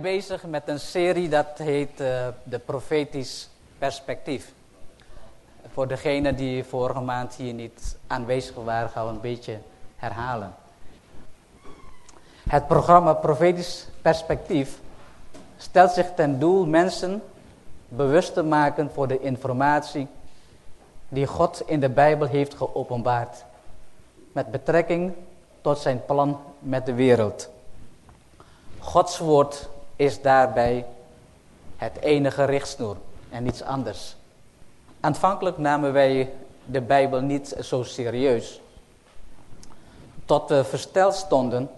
bezig met een serie dat heet uh, De Profetisch Perspectief. Voor degenen die vorige maand hier niet aanwezig waren, gaan we een beetje herhalen. Het programma Profetisch Perspectief stelt zich ten doel mensen bewust te maken voor de informatie die God in de Bijbel heeft geopenbaard. Met betrekking tot zijn plan met de wereld. Gods woord is daarbij het enige richtsnoer en niets anders. Aanvankelijk namen wij de Bijbel niet zo serieus. Tot we versteld stonden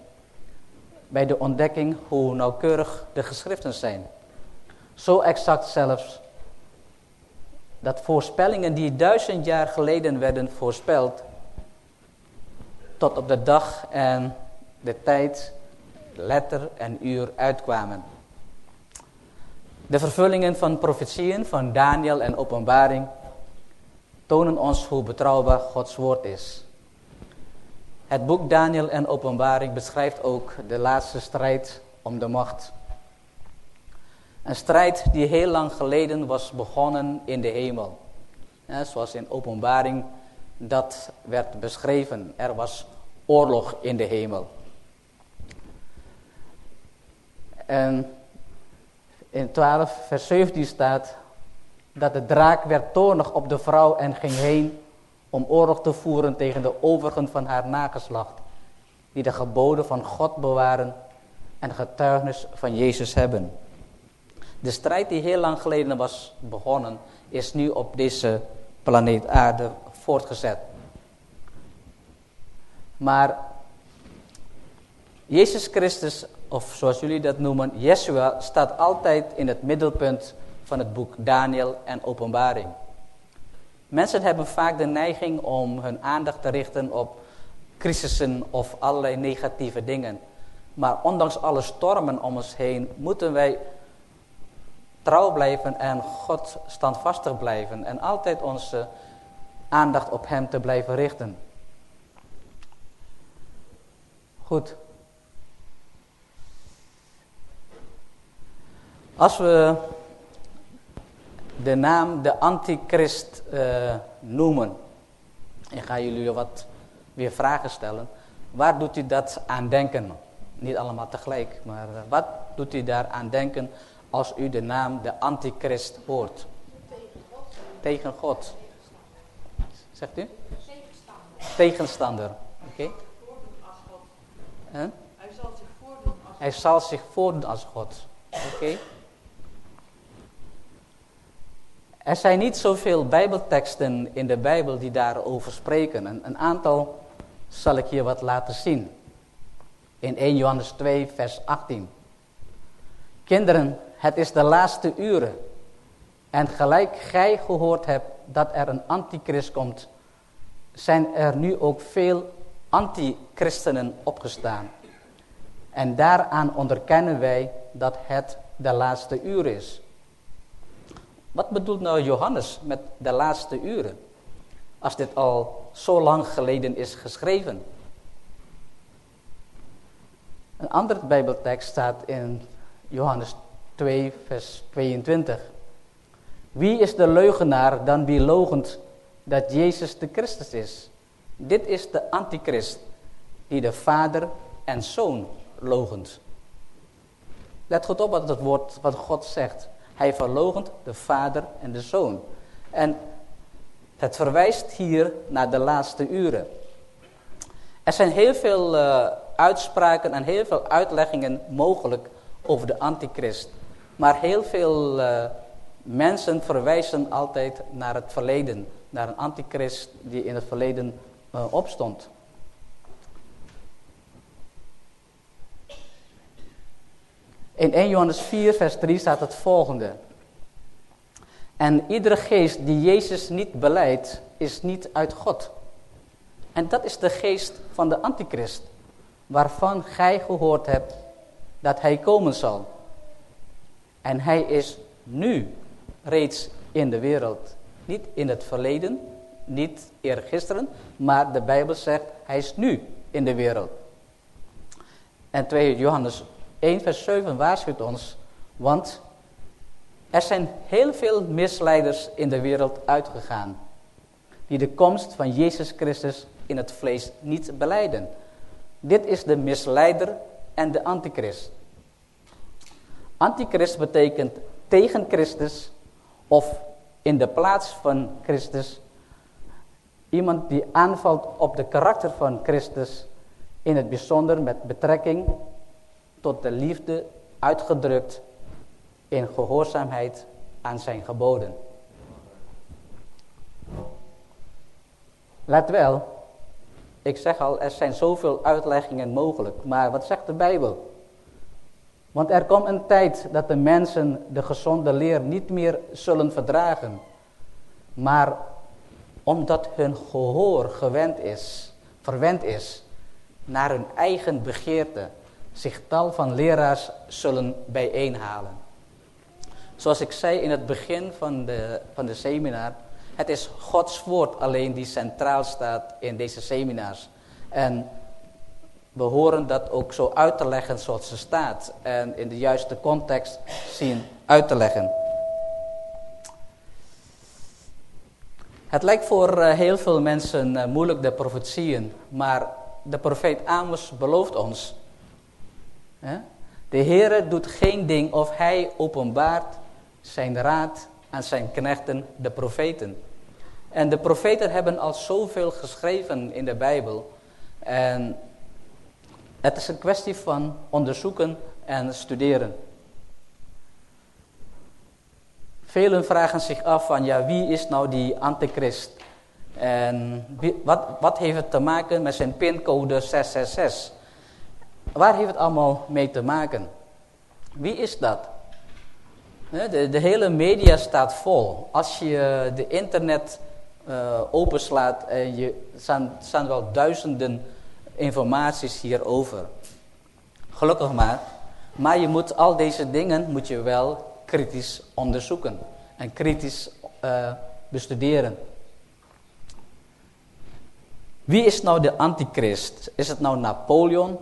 bij de ontdekking hoe nauwkeurig de geschriften zijn. Zo exact zelfs dat voorspellingen die duizend jaar geleden werden voorspeld, tot op de dag en de tijd, letter en uur uitkwamen. De vervullingen van profetieën van Daniel en openbaring tonen ons hoe betrouwbaar Gods woord is. Het boek Daniel en openbaring beschrijft ook de laatste strijd om de macht. Een strijd die heel lang geleden was begonnen in de hemel. zoals in openbaring dat werd beschreven. Er was oorlog in de hemel. En in 12 vers 17 staat dat de draak werd toornig op de vrouw en ging heen om oorlog te voeren tegen de overigen van haar nageslacht, die de geboden van God bewaren en getuigenis van Jezus hebben. De strijd die heel lang geleden was begonnen, is nu op deze planeet aarde voortgezet. Maar Jezus Christus, of zoals jullie dat noemen, Yeshua, staat altijd in het middelpunt van het boek Daniel en Openbaring. Mensen hebben vaak de neiging om hun aandacht te richten op crisissen of allerlei negatieve dingen. Maar ondanks alle stormen om ons heen moeten wij trouw blijven en God standvastig blijven. En altijd onze aandacht op Hem te blijven richten. Goed. Als we de naam de antichrist uh, noemen. Ik ga jullie wat weer vragen stellen. Waar doet u dat aan denken? Niet allemaal tegelijk, maar uh, wat doet u daar aan denken als u de naam de antichrist hoort? Tegen God. Tegen God. Zegt u? Tegenstander. Tegenstander, oké. Okay. Huh? Hij zal zich voordoen als God. Hij zal zich voordoen als God. Oké. Okay. Er zijn niet zoveel bijbelteksten in de Bijbel die daarover spreken. Een, aantal zal ik hier wat laten zien. In 1 Johannes 2 vers 18. Kinderen, het is de laatste uren. En gelijk gij gehoord hebt dat er een antichrist komt, zijn er nu ook veel antichristenen opgestaan. En daaraan onderkennen wij dat het de laatste uur is. Wat bedoelt nou Johannes met de laatste uren? Als dit al zo lang geleden is geschreven. Een andere bijbeltekst staat in Johannes 2 vers 22. Wie is de leugenaar dan wie logend dat Jezus de Christus is? Dit is de antichrist die de vader en zoon logend. Let goed op wat het woord wat God zegt. Hij de vader en de zoon. En het verwijst hier naar de laatste uren. Er zijn heel veel uh, uitspraken en heel veel uitleggingen mogelijk over de antichrist. Maar heel veel uh, mensen verwijzen altijd naar het verleden. Naar een antichrist die in het verleden uh, opstond. In 1 Johannes 4 vers 3 staat het volgende. En iedere geest die Jezus niet beleidt, is niet uit God. En dat is de geest van de antichrist, waarvan gij gehoord hebt dat hij komen zal. En hij is nu reeds in de wereld. Niet in het verleden, niet eergisteren, maar de Bijbel zegt hij is nu in de wereld. En 2 Johannes 1 vers 7 waarschuwt ons, want er zijn heel veel misleiders in de wereld uitgegaan, die de komst van Jezus Christus in het vlees niet beleiden. Dit is de misleider en de antichrist. Antichrist betekent tegen Christus of in de plaats van Christus. Iemand die aanvalt op de karakter van Christus, in het bijzonder met betrekking tot de liefde uitgedrukt in gehoorzaamheid aan zijn geboden. Let wel, ik zeg al, er zijn zoveel uitleggingen mogelijk, maar wat zegt de Bijbel? Want er komt een tijd dat de mensen de gezonde leer niet meer zullen verdragen. Maar omdat hun gehoor gewend is, verwend is naar hun eigen begeerte, zich tal van leraars zullen bijeenhalen. Zoals ik zei in het begin van de, van de seminar, het is Gods woord alleen die centraal staat in deze seminars. En we horen dat ook zo uit te leggen zoals ze staat. En in de juiste context zien uit te leggen. Het lijkt voor eh, heel veel mensen eh, moeilijk de profetieën. Maar de profeet Amos belooft ons. De Heere doet geen ding of hij openbaart zijn raad aan zijn knechten, de profeten. En de profeten hebben al zoveel geschreven in de Bijbel. En het is een kwestie van onderzoeken en studeren. Velen vragen zich af van ja, wie is nou die antichrist? En wat, wat heeft het te maken met zijn pincode 666? Waar heeft het allemaal mee te maken? Wie is dat? De, de hele media staat vol. Als je de internet uh, openslaat, en je, staan, staan wel duizenden informaties hierover. Gelukkig maar. Maar je moet al deze dingen moet je wel kritisch onderzoeken. En kritisch uh, bestuderen. Wie is nou de antichrist? Is het nou Napoleon?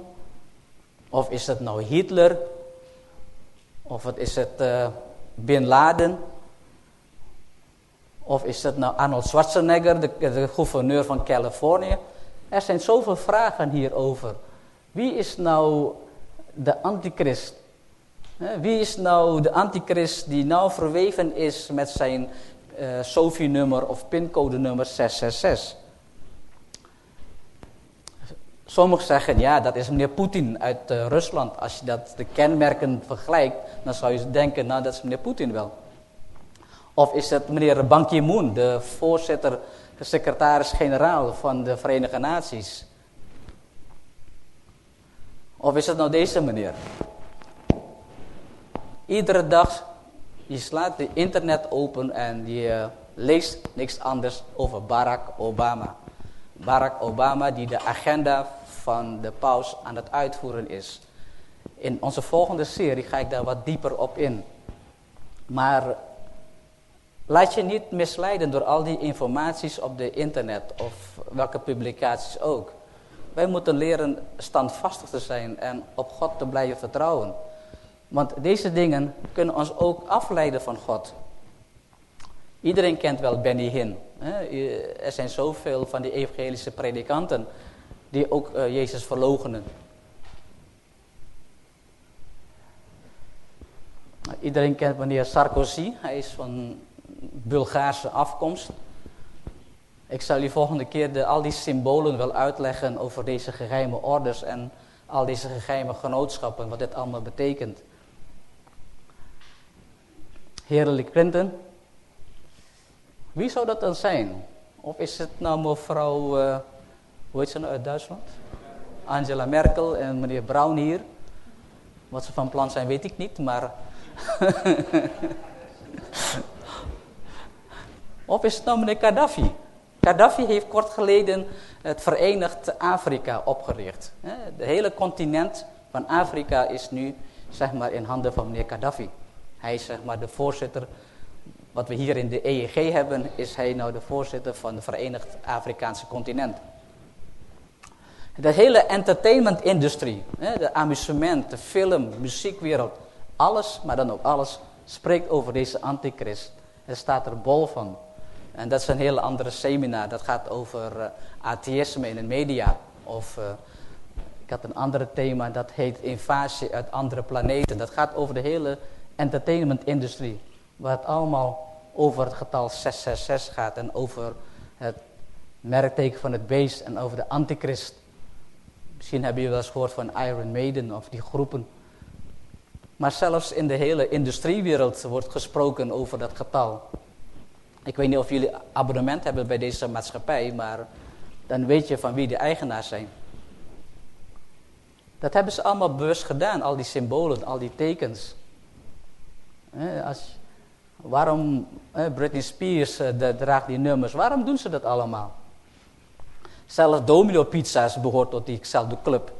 Of is het nou Hitler? Of wat is het uh, Bin Laden? Of is het nou Arnold Schwarzenegger, de, de gouverneur van Californië? Er zijn zoveel vragen hierover. Wie is nou de antichrist? Wie is nou de antichrist die nou verweven is met zijn uh, eh, SOFI-nummer of pincode nummer 666? Sommigen zeggen, ja, dat is meneer Poetin uit uh, Rusland. Als je dat de kenmerken vergelijkt, dan zou je denken, nou, dat is meneer Poetin wel. Of is het meneer Ban Ki-moon, de voorzitter secretaris-generaal van de Verenigde Naties? Of is het nou deze meneer? Iedere dag, je slaat de internet open en je leest niks anders over Barack Obama. Barack Obama die de agenda van de paus aan het uitvoeren is. In onze volgende serie ga ik daar wat dieper op in. Maar Laat je niet misleiden door al die informaties op de internet of welke publicaties ook. Wij moeten leren standvastig te zijn en op God te blijven vertrouwen. Want deze dingen kunnen ons ook afleiden van God. Iedereen kent wel Benny Hinn. Er zijn zoveel van die evangelische predikanten die ook eh, Jezus verloochenen. Iedereen kent meneer Sarkozy. Hij is van Bulgaarse afkomst. Ik zal u volgende keer de, al die symbolen wel uitleggen over deze geheime orders en al deze geheime genootschappen, wat dit allemaal betekent. Heerlijk Clinton, wie zou dat dan zijn? Of is het nou mevrouw, uh, hoe heet ze nou uit Duitsland? Angela Merkel en meneer Braun hier. Wat ze van plan zijn weet ik niet, maar Of is het nou meneer Gaddafi? Gaddafi heeft kort geleden het Verenigd Afrika opgericht. De hele continent van Afrika is nu zeg maar, in handen van meneer Gaddafi. Hij is zeg maar, de voorzitter, wat we hier in de EEG hebben, is hij nou de voorzitter van het Verenigd Afrikaanse continent. De hele entertainment-industrie, de amusement, de film, muziekwereld, alles, maar dan ook alles, spreekt over deze antichrist. Er staat er bol van. En dat is een hele andere seminar. Dat gaat over uh, atheïsme in de media. Of uh, ik had een ander thema, dat heet invasie uit andere planeten. Dat gaat over de hele entertainment-industrie. Waar het allemaal over het getal 666 gaat. En over het merkteken van het beest en over de antichrist. Misschien hebben jullie wel eens gehoord van Iron Maiden of die groepen. Maar zelfs in de hele industriewereld wordt gesproken over dat getal. Ik weet niet of jullie abonnement hebben bij deze maatschappij, maar dan weet je van wie de eigenaars zijn. Dat hebben ze allemaal bewust gedaan, al die symbolen, al die tekens. Als, waarom Britney Spears eh, draagt die nummers, waarom doen ze dat allemaal? Zelfs Domino Pizza's behoort tot diezelfde club.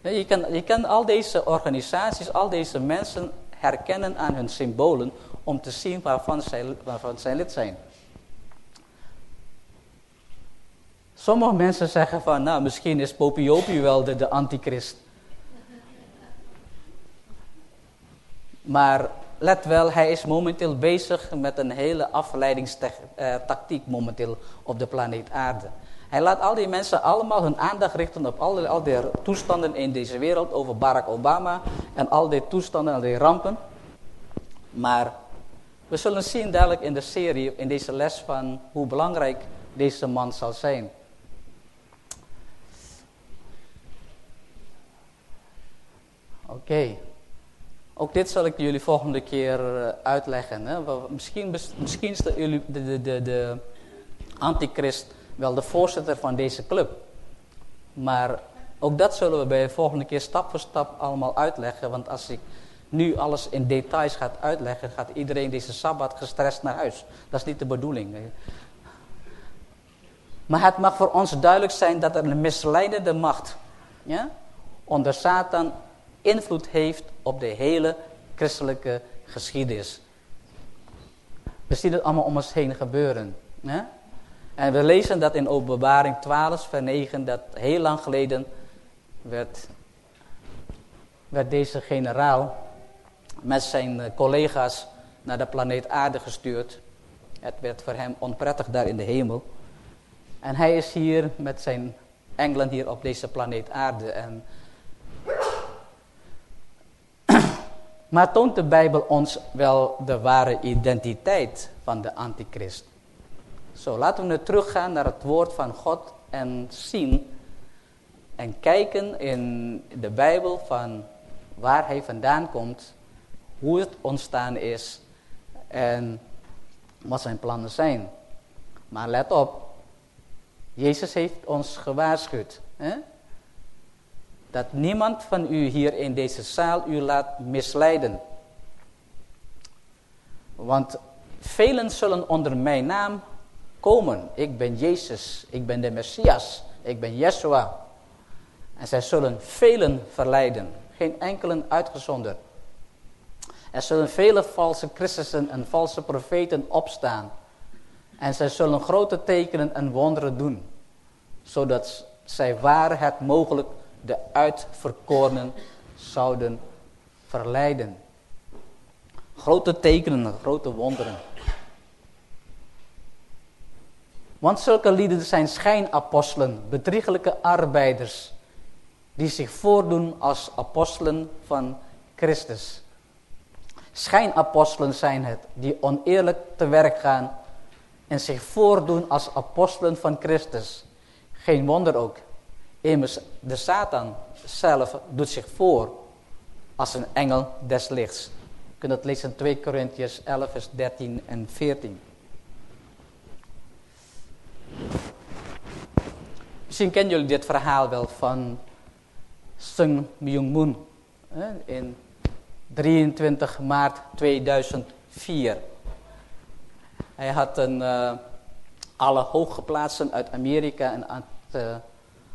Je kan, je kan al deze organisaties, al deze mensen herkennen aan hun symbolen om te zien waarvan zij, waarvan zij lid zijn. Sommige mensen zeggen van, nou misschien is Popiopie wel de, de antichrist. Maar let wel, hij is momenteel bezig met een hele afleidingstactiek momenteel op de planeet aarde. Hij laat al die mensen allemaal hun aandacht richten op al die, al die toestanden in deze wereld, over Barack Obama en al die toestanden, al die rampen. Maar we zullen zien dadelijk in de serie, in deze les van hoe belangrijk deze man zal zijn. Oké. Ook dit zal ik jullie volgende keer eh, uitleggen. Hè? Misschien, misschien is de, de, de, de antichrist wel de voorzitter van deze club. Maar ook dat zullen we bij de volgende keer stap voor stap allemaal uitleggen. Want als ik nu alles in details ga uitleggen, gaat iedereen deze Sabbat gestrest naar huis. Dat is niet de bedoeling. Maar het mag voor ons duidelijk zijn dat er een misleidende macht ja, onder Satan invloed heeft op de hele christelijke geschiedenis. We zien het allemaal om ons heen gebeuren. Ja? En we lezen dat in openbaring 12 vers 9, dat heel lang geleden werd, deze generaal met zijn eh, collega's naar de planeet aarde gestuurd. Het werd voor hem onprettig daar in de hemel. En hij is hier met zijn engelen hier op deze planeet aarde. En maar toont de Bijbel ons wel de ware identiteit van de antichrist. Zo, laten we nu teruggaan naar het woord van God en zien en kijken in de Bijbel van waar hij vandaan komt, hoe het ontstaan is en wat zijn plannen zijn. Maar let op, Jezus heeft ons gewaarschuwd. Hè? Dat niemand van u hier in deze zaal u laat misleiden. Want velen zullen onder mijn naam komen. Ik ben Jezus, ik ben de Messias, ik ben Yeshua. En zij zullen velen verleiden, geen enkelen uitgezonderd. Er zullen vele valse christenen en valse profeten opstaan. En zij zullen grote tekenen en wonderen doen. Zodat zij waar het mogelijk de uitverkorenen zouden verleiden. Grote tekenen en grote wonderen. Want zulke lieden zijn schijnapostelen, bedriegelijke arbeiders, die zich voordoen als apostelen van Christus. Schijnapostelen zijn het, die oneerlijk te werk gaan en zich voordoen als apostelen van Christus. Geen wonder ook. Immers, de Satan zelf doet zich voor als een engel des lichts. Je kunt dat lezen in 2 Corinthians 11, vers 13 en 14. Misschien kennen jullie dit verhaal wel van Sung Myung Moon in 23 maart 2004. Hij had een, uh, alle hooggeplaatsten uit Amerika en uit uh,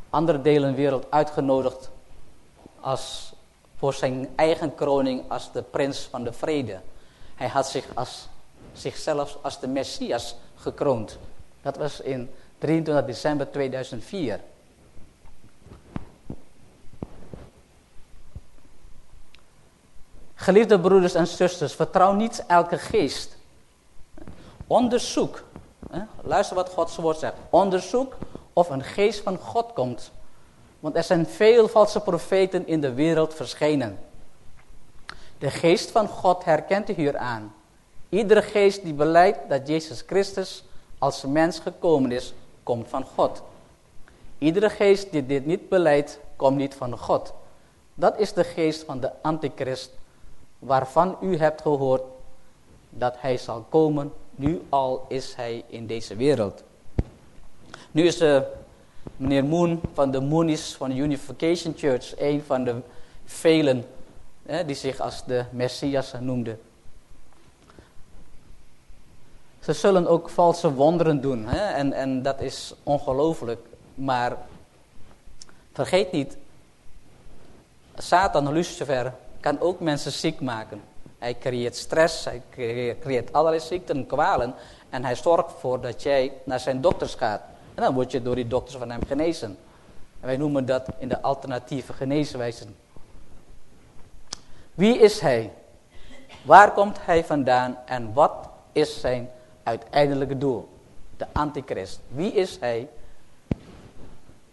andere delen de wereld uitgenodigd als, voor zijn eigen kroning als de prins van de vrede. Hij had zich als, zichzelf als de Messias gekroond. Dat was in 23 december 2004. Geliefde broeders en zusters, vertrouw niet elke geest. Onderzoek, hè? luister wat Gods woord zegt. Onderzoek of een geest van God komt. Want er zijn veel valse profeten in de wereld verschenen. De geest van God herkent u hier aan. Iedere geest die beleidt dat Jezus Christus als mens gekomen is, komt van God. Iedere geest die dit niet beleidt, komt niet van God. Dat is de geest van de antichrist, waarvan u hebt gehoord dat hij zal komen, nu al is hij in deze wereld. Nu is uh, meneer Moon van de Moonies van de Unification Church een van de velen die zich als de Messias noemde. Ze zullen ook valse wonderen doen. Hè? En, en dat is ongelooflijk. Maar vergeet niet, Satan, Lucifer, kan ook mensen ziek maken. Hij creëert stress, hij creëert allerlei ziekten en kwalen. En hij zorgt ervoor dat jij naar zijn dokters gaat. En dan word je door die dokters van hem genezen. En wij noemen dat in de alternatieve geneeswijzen. Wie is hij? Waar komt hij vandaan? En wat is zijn uiteindelijke doel? De antichrist. Wie is hij?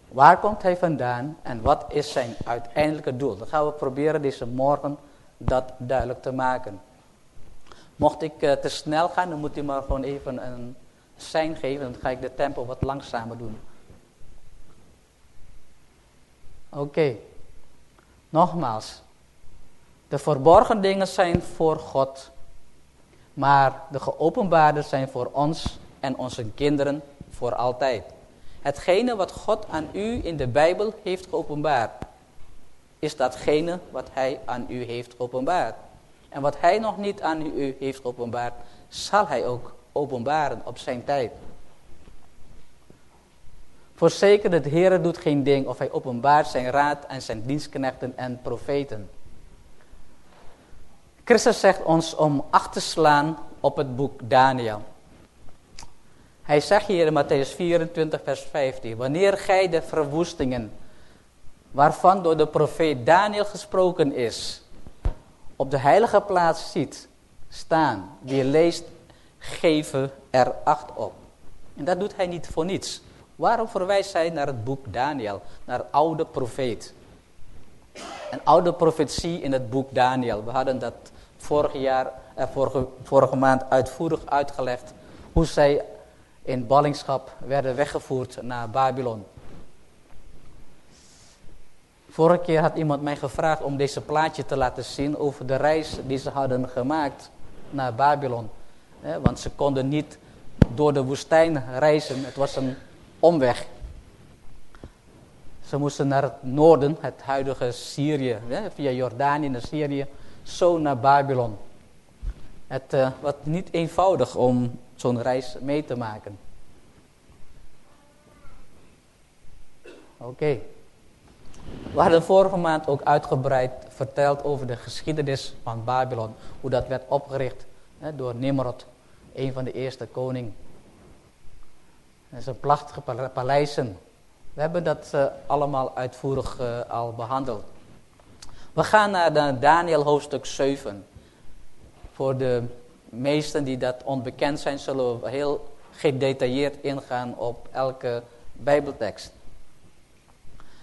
Waar komt hij vandaan? En wat is zijn uiteindelijke doel? Dan gaan we proberen deze morgen dat duidelijk te maken. Mocht ik uh, te snel gaan, dan moet u maar gewoon even een sein geven. Dan ga ik de tempo wat langzamer doen. Oké. Nogmaals. De verborgen dingen zijn voor God. Maar de geopenbaarde zijn voor ons en onze kinderen voor altijd. Hetgene wat God aan u in de Bijbel heeft geopenbaard, is datgene wat hij aan u heeft geopenbaard. En wat hij nog niet aan u heeft geopenbaard, zal hij ook openbaren op zijn tijd. Voorzeker, de Heer doet geen ding of hij openbaart zijn raad en zijn dienstknechten en profeten. Christus zegt ons om acht te slaan op het boek Daniel. Hij zegt hier in Matthäus 24, vers 15: Wanneer gij de verwoestingen, waarvan door de profeet Daniel gesproken is, op de heilige plaats ziet staan, die leest, geven er acht op. En dat doet hij niet voor niets. Waarom verwijst hij naar het boek Daniel, naar oude profeet? Een oude profetie in het boek Daniel. We hadden dat vorig jaar, eh, vorige, vorige maand uitvoerig uitgelegd. Hoe zij in ballingschap werden weggevoerd naar Babylon. Vorige keer had iemand mij gevraagd om deze plaatje te laten zien over de reis die ze hadden gemaakt naar Babylon. Want ze konden niet door de woestijn reizen, het was een omweg. Ze moesten naar het noorden, het huidige Syrië, via Jordanië naar Syrië, zo naar Babylon. Het uh, was niet eenvoudig om zo'n reis mee te maken. Oké. We hadden vorige maand ook uitgebreid verteld over de geschiedenis van Babylon. Hoe dat werd opgericht hè, door Nimrod, een van de eerste koningen. En zijn prachtige paleizen. We hebben dat uh, allemaal uitvoerig uh, al behandeld. We gaan naar Daniel hoofdstuk 7. Voor de meesten die dat onbekend zijn, zullen we heel gedetailleerd ingaan op elke bijbeltekst.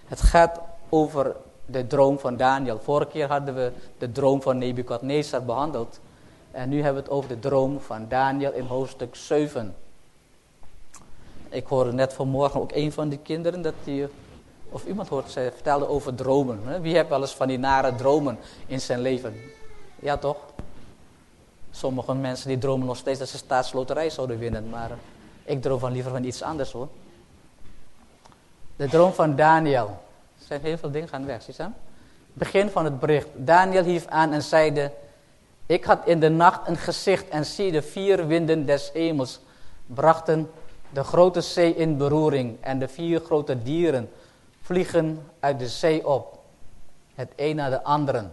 Het gaat over de droom van Daniel. Vorige keer hadden we de droom van Nebukadnezar behandeld. En nu hebben we het over de droom van Daniel in hoofdstuk 7. Ik hoorde net vanmorgen ook een van die kinderen dat die, of iemand hoort, ze vertelde over dromen. Wie heeft wel eens van die nare dromen in zijn leven? Ja toch? Sommige mensen die dromen nog steeds dat ze staatsloterij zouden winnen, maar ik droom van liever van iets anders hoor. De droom van Daniel. Er zijn heel veel dingen gaan weg, zie je Begin van het bericht. Daniel hief aan en zeide... Ik had in de nacht een gezicht en zie de vier winden des hemels brachten de grote zee in beroering en de vier grote dieren vliegen uit de zee op, het een na de andere.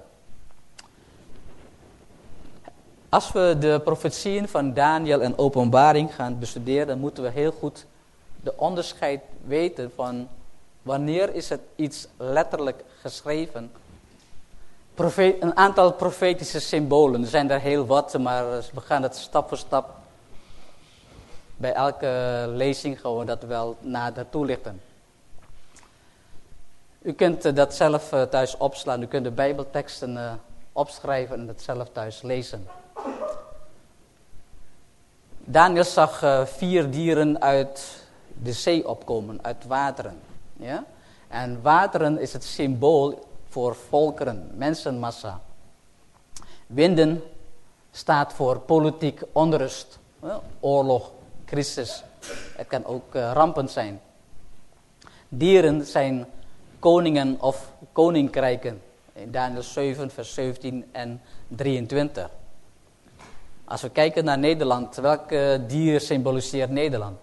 Als we de profetieën van Daniel en openbaring gaan bestuderen, dan moeten we heel goed de onderscheid weten van wanneer is het iets letterlijk geschreven een aantal profetische symbolen. Er zijn er heel wat, maar we gaan het stap voor stap bij elke lezing gewoon dat wel nader toelichten. U kunt eh, dat zelf eh, thuis opslaan. U kunt de bijbelteksten uh, opschrijven en het zelf thuis lezen. Daniel zag vier dieren uit de zee opkomen, uit wateren. Ja? En wateren is het symbool voor volkeren, mensenmassa. Winden staat voor politiek onrust, oorlog, crisis. Het kan ook rampen zijn. Dieren zijn koningen of koninkrijken. In Daniel 7, vers 17 en 23. Als we kijken naar Nederland, welke dier symboliseert Nederland?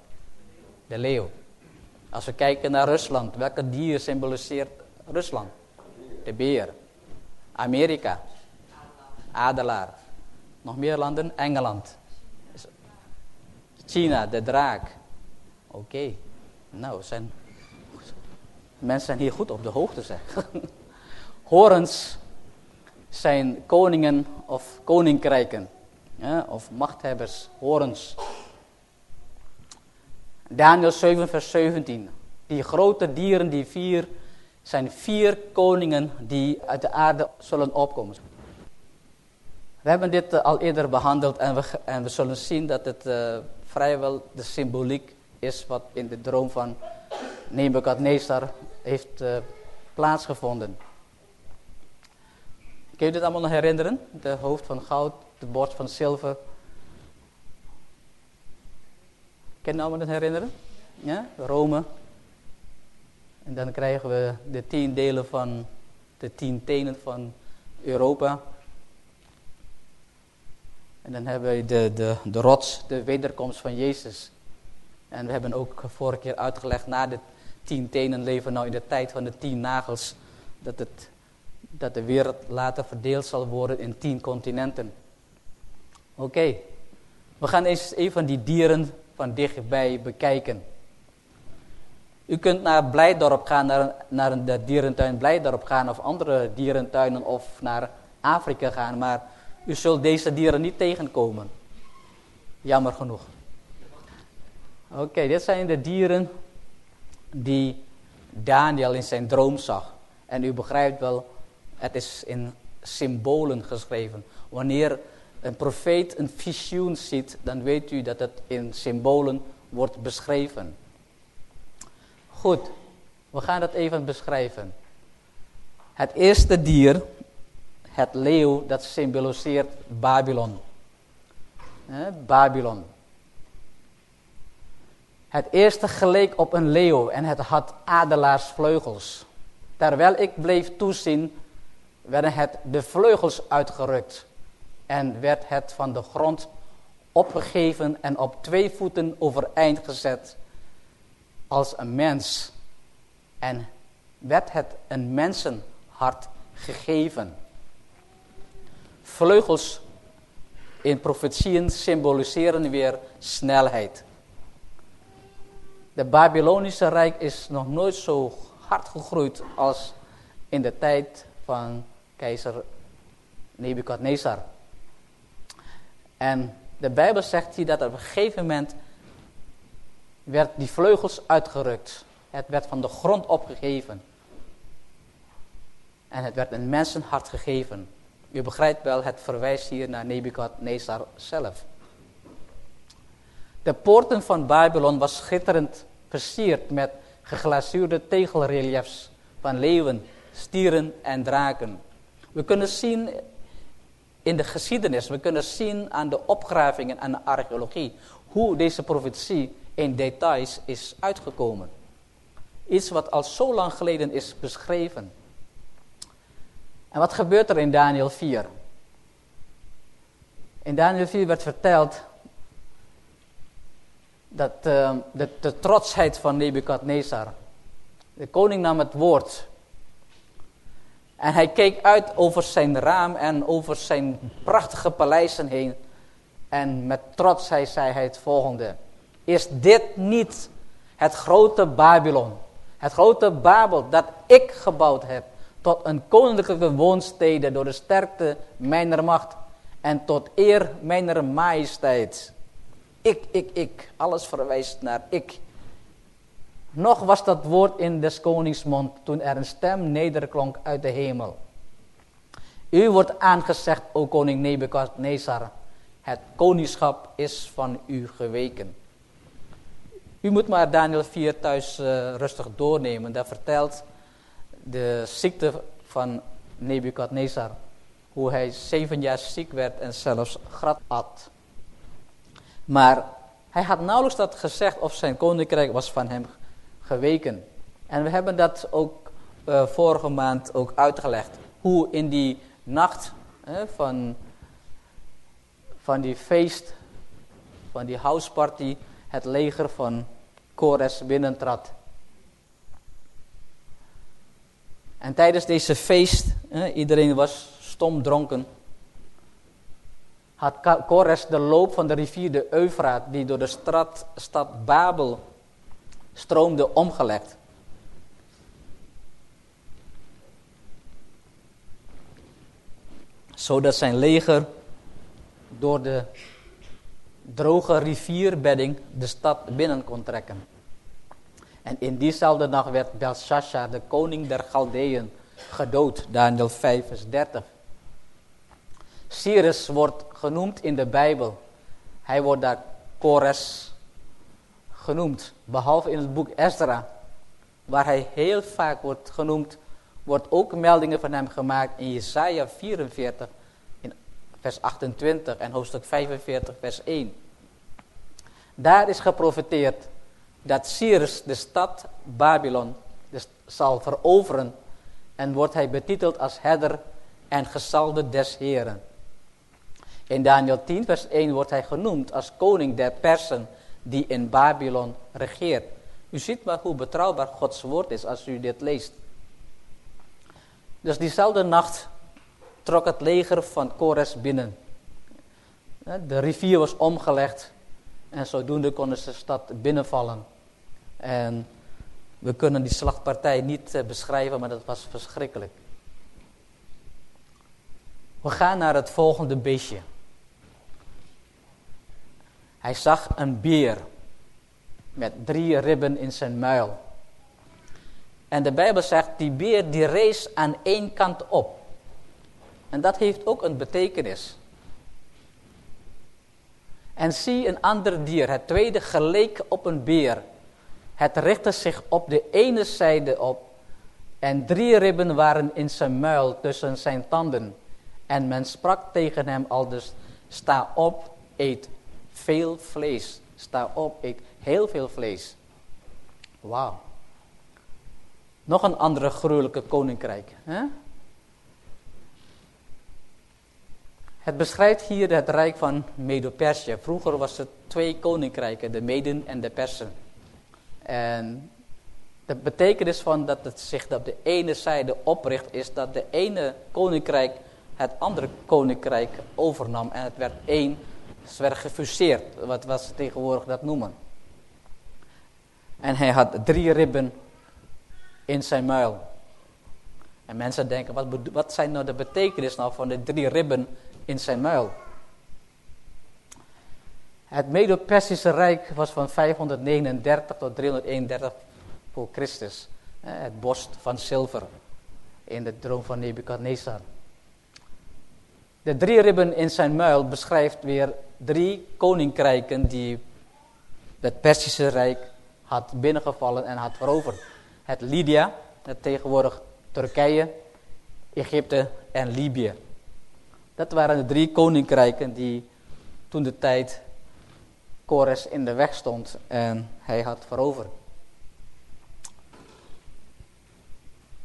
De leeuw. Als we kijken naar Rusland, welke dier symboliseert Rusland? De beer. Amerika. Adelaar. Nog meer landen? Engeland. China, de draak. Oké. Nou, zijn Mensen zijn hier goed op de hoogte, zeg. Horens zijn koningen of koninkrijken. Ja, of machthebbers, horens. Daniel 7, vers 17. Die grote dieren, die vier, zijn vier koningen die uit de aarde zullen opkomen. We hebben dit eh, al eerder behandeld en we, en we zullen zien dat het uh, vrijwel de symboliek is wat in de droom van Nebuchadnezzar heeft uh, plaatsgevonden. Kun je dit allemaal nog herinneren? De hoofd van goud, de borst van zilver. Kun je allemaal nog herinneren? Ja, Rome. En dan krijgen we de tien delen van de tien tenen van Europa. En dan hebben we de, de, de rots, de wederkomst van Jezus. En we hebben ook vorige keer uitgelegd na de tien tenen leven nou in de tijd van de tien nagels. Dat, het, dat de wereld later verdeeld zal worden in tien continenten. Oké, we gaan eens even die dieren van dichtbij bekijken. U kunt naar Blijdorp gaan, naar, naar de dierentuin Blijdorp gaan of andere dierentuinen of naar Afrika gaan, maar u zult deze dieren niet tegenkomen. Jammer genoeg. Oké, dit zijn de dieren die Daniel in zijn droom zag. En u begrijpt wel, het is in symbolen geschreven. Wanneer een profeet een visioen ziet, dan weet u dat het in symbolen wordt beschreven. Goed, we gaan dat even beschrijven. Het eerste dier, het leeuw, dat symboliseert Babylon. Babylon. Het eerste geleek op een leeuw en het had adelaarsvleugels. Terwijl ik bleef toezien, werden het de vleugels uitgerukt en werd het van de grond opgegeven en op twee voeten overeind gezet als een mens. En werd het een mensenhart gegeven. Vleugels in profetieën symboliseren weer snelheid. De Babylonische Rijk is nog nooit zo hard gegroeid als in de tijd van keizer Nebukadnezar. En de Bijbel zegt hier dat op een gegeven moment werd die vleugels uitgerukt. Het werd van de grond opgegeven. En het werd een mensenhart gegeven. U begrijpt wel, het verwijst hier naar Nebukadnezar zelf. De poorten van Babylon was schitterend versierd met geglazuurde tegelreliefs van leeuwen, stieren en draken. We kunnen zien in de geschiedenis, we kunnen zien aan de opgravingen en de archeologie, hoe deze profetie in details is uitgekomen. Iets wat al zo lang geleden is beschreven. En wat gebeurt er in Daniel 4? In Daniel 4 werd verteld dat uh, de, de trotsheid van Nebukadnezar. De koning nam het woord. En hij keek uit over zijn raam en over zijn prachtige paleizen heen. En met trotsheid zei hij het volgende. Is dit niet het grote Babylon? Het grote Babel dat ik gebouwd heb tot een koninklijke woonstede door de sterkte mijner macht en tot eer mijner majesteit. Ik, ik, ik, alles verwijst naar ik. Nog was dat woord in des konings mond toen er een stem nederklonk uit de hemel. U wordt aangezegd, o koning Nebukadnezar, het koningschap is van u geweken. U moet maar Daniel 4 thuis uh, rustig doornemen. Daar vertelt de ziekte van Nebukadnezar. Hoe hij zeven jaar ziek werd en zelfs grat at. Maar hij had nauwelijks dat gezegd of zijn koninkrijk was van hem geweken. En we hebben dat ook uh, vorige maand ook uitgelegd. Hoe in die nacht van, van die feest, van die houseparty, het leger van Kores binnentrad. En tijdens deze feest, iedereen was stom dronken, had Kores de loop van de rivier de Eufraat, die door de stad, stad Babel stroomde, omgelegd. Zodat zijn leger door de droge rivierbedding de stad binnen kon trekken. En in diezelfde nacht werd Belshazzar, de koning der Galdeën, gedood. Daniel 5 vers 30. Cyrus wordt genoemd in de Bijbel. Hij wordt daar Kores genoemd. Behalve in het boek Ezra, waar hij heel vaak wordt genoemd, wordt ook meldingen van hem gemaakt in Jesaja 44, in vers 28 en hoofdstuk 45, vers 1. Daar is geprofeteerd dat Cyrus de stad Babylon dus zal veroveren en wordt hij betiteld als herder en gezalde des heren. In Daniel 10 vers 1 wordt hij genoemd als koning der Persen die in Babylon regeert. U ziet maar hoe betrouwbaar Gods woord is als u dit leest. Dus diezelfde nacht trok het leger van Kores binnen. De rivier was omgelegd en zodoende konden ze de stad binnenvallen. En we kunnen die slachtpartij niet eh, beschrijven, maar dat was verschrikkelijk. We gaan naar het volgende beestje. Hij zag een beer met drie ribben in zijn muil. En de Bijbel zegt, die beer die rees aan één kant op. En dat heeft ook een betekenis. En zie een ander dier, het tweede geleek op een beer. Het richtte zich op de ene zijde op. En drie ribben waren in zijn muil tussen zijn tanden. En men sprak tegen hem al dus, sta op, eet veel vlees. Sta op, eet heel veel vlees. Wauw. Nog een andere gruwelijke koninkrijk. Hè? Het beschrijft hier het rijk van Medo-Persië. Vroeger was het twee koninkrijken, de Meden en de Persen. En de betekenis van dat het zich op de ene zijde opricht, is dat de ene koninkrijk het andere koninkrijk overnam. En het werd één, het werd gefuseerd, wat, wat ze tegenwoordig dat noemen. En hij had drie ribben in zijn muil. En mensen denken, wat, wat zijn nou de betekenis nou van de drie ribben in zijn muil? Het Medo-Persische Rijk was van 539 tot 331 voor Christus. Het borst van zilver in de droom van Nebukadnezar. De drie ribben in zijn muil beschrijft weer drie koninkrijken die het Persische Rijk had binnengevallen en had veroverd. Het Lydia, het tegenwoordig Turkije, Egypte en Libië. Dat waren de drie koninkrijken die toen de tijd Kores in de weg stond en hij had veroverd.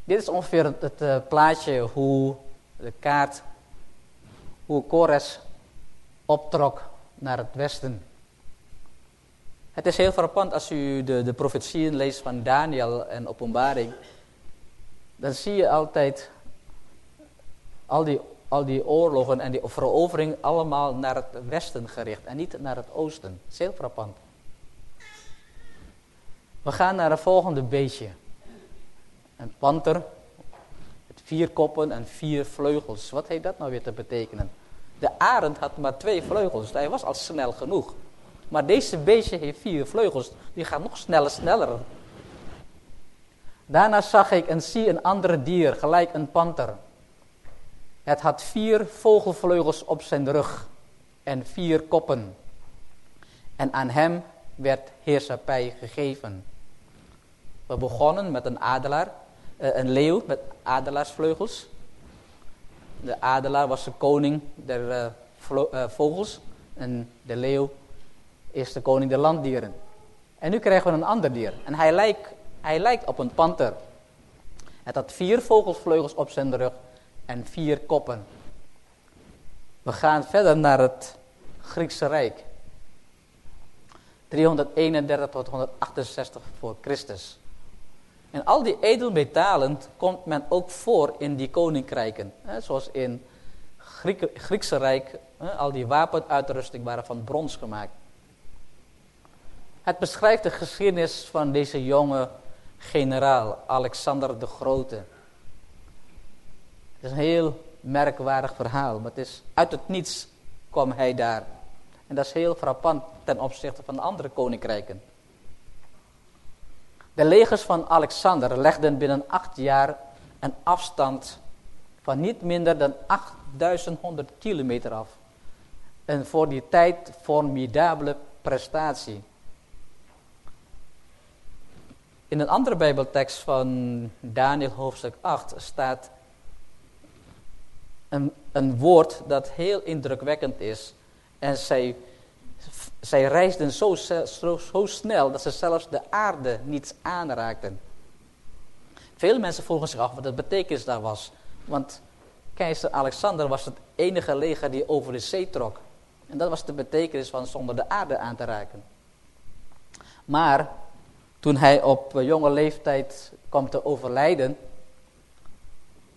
Dit is ongeveer het, uh, plaatje hoe de kaart, hoe Kores optrok naar het westen. Het is heel frappant als u de, de profetieën leest van Daniel en openbaring. Dan zie je altijd al die al die oorlogen en die verovering allemaal naar het westen gericht en niet naar het oosten. Dat is heel frappant. We gaan naar het volgende beestje. Een panter, het Vier koppen en vier vleugels. Wat heeft dat nou weer te betekenen? De arend had maar twee vleugels. Hij was al snel genoeg. Maar deze beestje heeft vier vleugels. Die gaat nog sneller, sneller. Daarna zag ik en zie een ander dier, gelijk een panter. Het had vier vogelvleugels op zijn rug en vier koppen. En aan hem werd heerschappij gegeven. We begonnen met een adelaar, eh, een leeuw met adelaarsvleugels. De adelaar was de koning der eh, eh, vogels en de leeuw is de koning der landdieren. En nu krijgen we een ander dier. En hij lijkt, hij lijkt op een panter. Het had vier vogelvleugels op zijn rug en vier koppen. We gaan verder naar het Griekse Rijk. 331 tot 168 voor Christus. En al die edelmetalen komt men ook voor in die koninkrijken. Hè, zoals in Griek, Griekse Rijk, hè, al die wapenuitrusting waren van brons gemaakt. Het beschrijft de geschiedenis van deze jonge generaal, Alexander de Grote. Het is een heel merkwaardig verhaal, maar het is uit het niets kwam hij daar. En dat is heel frappant ten opzichte van de andere koninkrijken. De legers van Alexander legden binnen acht jaar een afstand van niet minder dan 8100 kilometer af. Een voor die tijd formidabele prestatie. In een andere Bijbeltekst van Daniel hoofdstuk 8 staat een, een woord dat heel indrukwekkend is. En zij, zij reisden zo, zo, snel dat ze zelfs de aarde niet aanraakten. Veel mensen vroegen zich af wat de betekenis daar was. Want keizer Alexander was het enige leger die over de zee trok. En dat was de betekenis van zonder de aarde aan te raken. Maar toen hij op jonge leeftijd kwam te overlijden,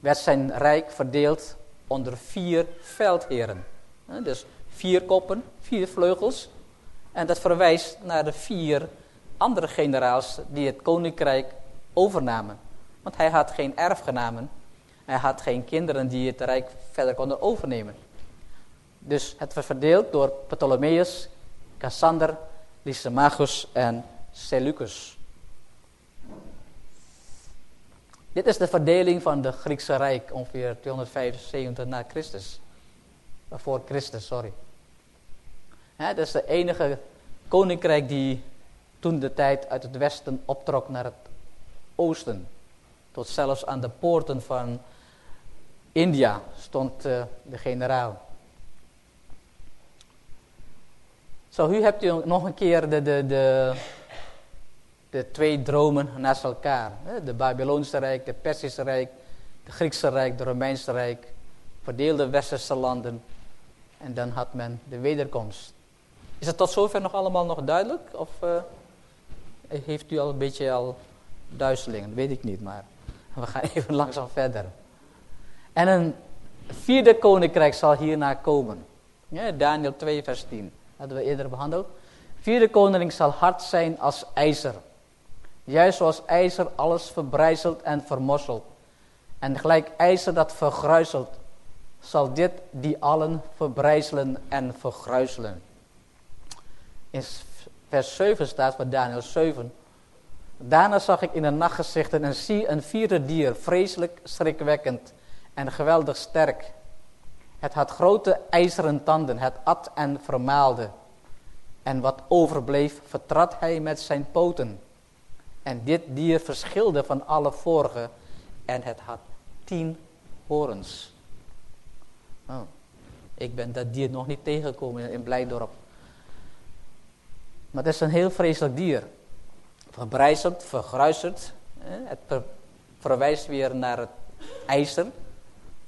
werd zijn rijk verdeeld onder vier veldheren. Dus vier koppen, vier vleugels. En dat verwijst naar de vier andere generaals die het koninkrijk overnamen. Want hij had geen erfgenamen. Hij had geen kinderen die het rijk verder konden overnemen. Dus het werd verdeeld door Ptolemeus, Cassander, Lysimachus en Seleucus. Dit is de verdeling van de Griekse Rijk, ongeveer 275 na Christus. Voor Christus, sorry. Het is de enige koninkrijk die toen de tijd uit het westen optrok naar het oosten. Tot zelfs aan de poorten van India stond uh, de generaal. Zo, nu hebt u nog een keer de, de, de, de twee dromen naast elkaar. De Babylonische Rijk, de Persische Rijk, de Griekse Rijk, de Romeinse Rijk. Verdeelde westerse landen. En dan had men de wederkomst. Is het tot zover nog allemaal nog duidelijk? Of uh, heeft u al een beetje al duizelingen? Weet ik niet, maar we gaan even langzaam verder. En een vierde koninkrijk zal hierna komen. Daniel 2 vers 10. Hadden we eerder behandeld. Vierde koninkrijk zal hard zijn als ijzer. Juist zoals ijzer alles verbrijzelt en vermosselt. En gelijk ijzer dat vergruizelt, zal dit die allen verbrijzelen en vergruizelen. In vers 7 staat van Daniel 7. Daarna zag ik in de nachtgezichten en zie een vierde dier, vreselijk schrikwekkend en geweldig sterk. Het had grote ijzeren tanden, het at en vermaalde. En wat overbleef, vertrad hij met zijn poten. En dit dier verschilde van alle vorige en het had tien horens. Oh, ik ben dat dier nog niet tegengekomen in Blijdorp. Maar het is een heel vreselijk dier. Verbrijzeld, vergruiserd. Het verwijst weer naar het ijzer.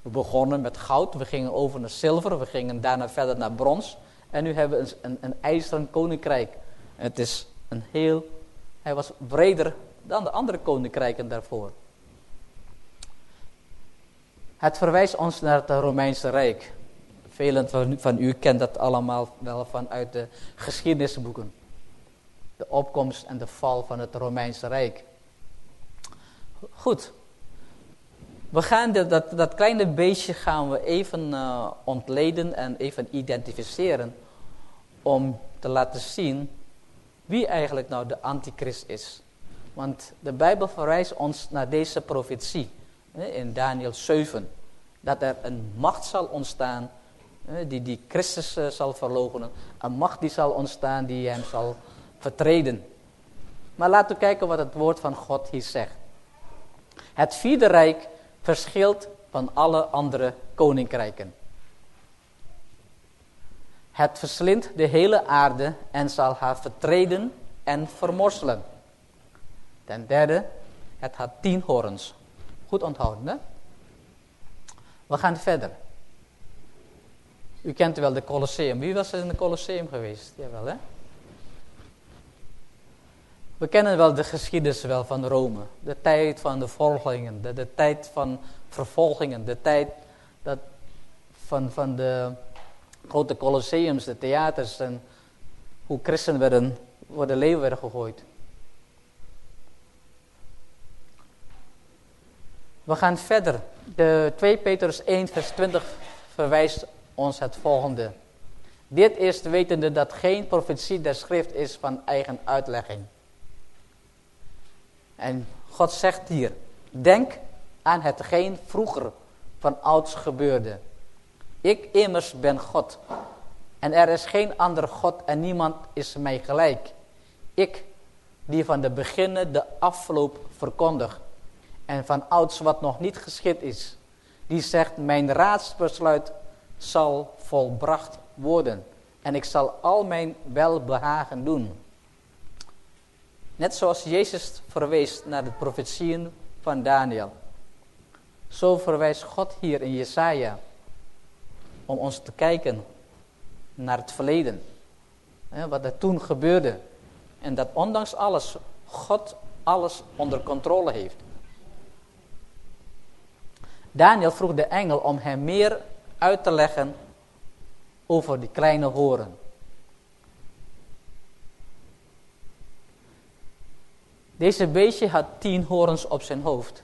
We begonnen met goud, we gingen over naar zilver, we gingen daarna verder naar brons. En nu hebben we een, een, een ijzeren koninkrijk. Het is een heel hij was breder dan de andere koninkrijken daarvoor. Het verwijst ons naar het Romeinse Rijk. Velen van, van u kennen dat allemaal wel vanuit de geschiedenisboeken. De opkomst en de val van het Romeinse Rijk. Goed. We gaan dat, dat, kleine beestje gaan we even uh, ontleden en even identificeren. Om te laten zien wie eigenlijk nou de antichrist is. Want de Bijbel verwijst ons naar deze profetie in Daniel 7. Dat er een macht zal ontstaan die, die Christus eh, zal verloochenen. Een macht die zal ontstaan die hem zal vertreden. Maar laten we kijken wat het woord van God hier zegt. Het vierde rijk verschilt van alle andere koninkrijken. Het verslindt de hele aarde en zal haar vertreden en vermorselen. Ten derde, het had tien horens. Goed onthouden, hè? We gaan verder. U kent wel de Colosseum. Wie was er in de Colosseum geweest? Jawel, hè? We kennen wel de geschiedenis wel van Rome. De tijd van de volgingen, de, tijd van vervolgingen, de tijd dat van, van de grote colosseums, de theaters en hoe christenen werden, voor de leeuw werden gegooid. We gaan verder. De 2 Petrus 1 vers 20 verwijst ons het volgende. Dit is wetende dat geen profetie der schrift is van eigen uitlegging. En God zegt hier, denk aan hetgeen vroeger van ouds gebeurde. Ik immers ben God. En er is geen ander God en niemand is mij gelijk. Ik, die van de beginnen de afloop verkondig. En van ouds wat nog niet geschied is. Die zegt, mijn raadsbesluit zal volbracht worden. En ik zal al mijn welbehagen doen. Net zoals Jezus verwees naar de profetieën van Daniel. Zo verwijst God hier in Jesaja. Om ons te kijken naar het verleden. Wat er toen gebeurde. En dat ondanks alles God alles onder controle heeft. Daniel vroeg de engel om hem meer uit te leggen over die kleine horen. Deze beestje had tien horens op zijn hoofd.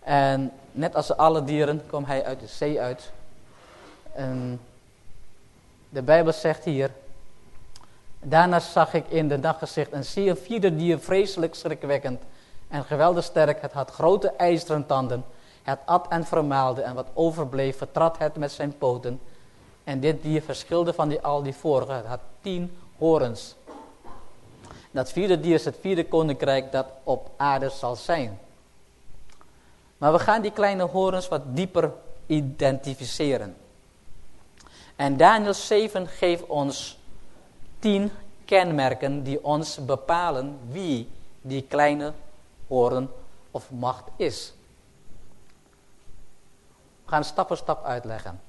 En net als alle dieren kwam hij uit de zee uit. En de Bijbel zegt hier. Daarna zag ik in de nachtgezicht en zie een vierde dier vreselijk schrikwekkend en geweldig sterk. Het had grote ijzeren tanden het at en vermaalde en wat overbleef vertrad het met zijn poten. En dit dier verschilde van die, al die vorige. Het had tien horens. Dat vierde dier is het vierde koninkrijk dat op aarde zal zijn. Maar we gaan die kleine horens wat dieper identificeren. En Daniel 7 geeft ons tien kenmerken die ons bepalen wie die kleine horen of macht is. We gaan stap voor stap uitleggen.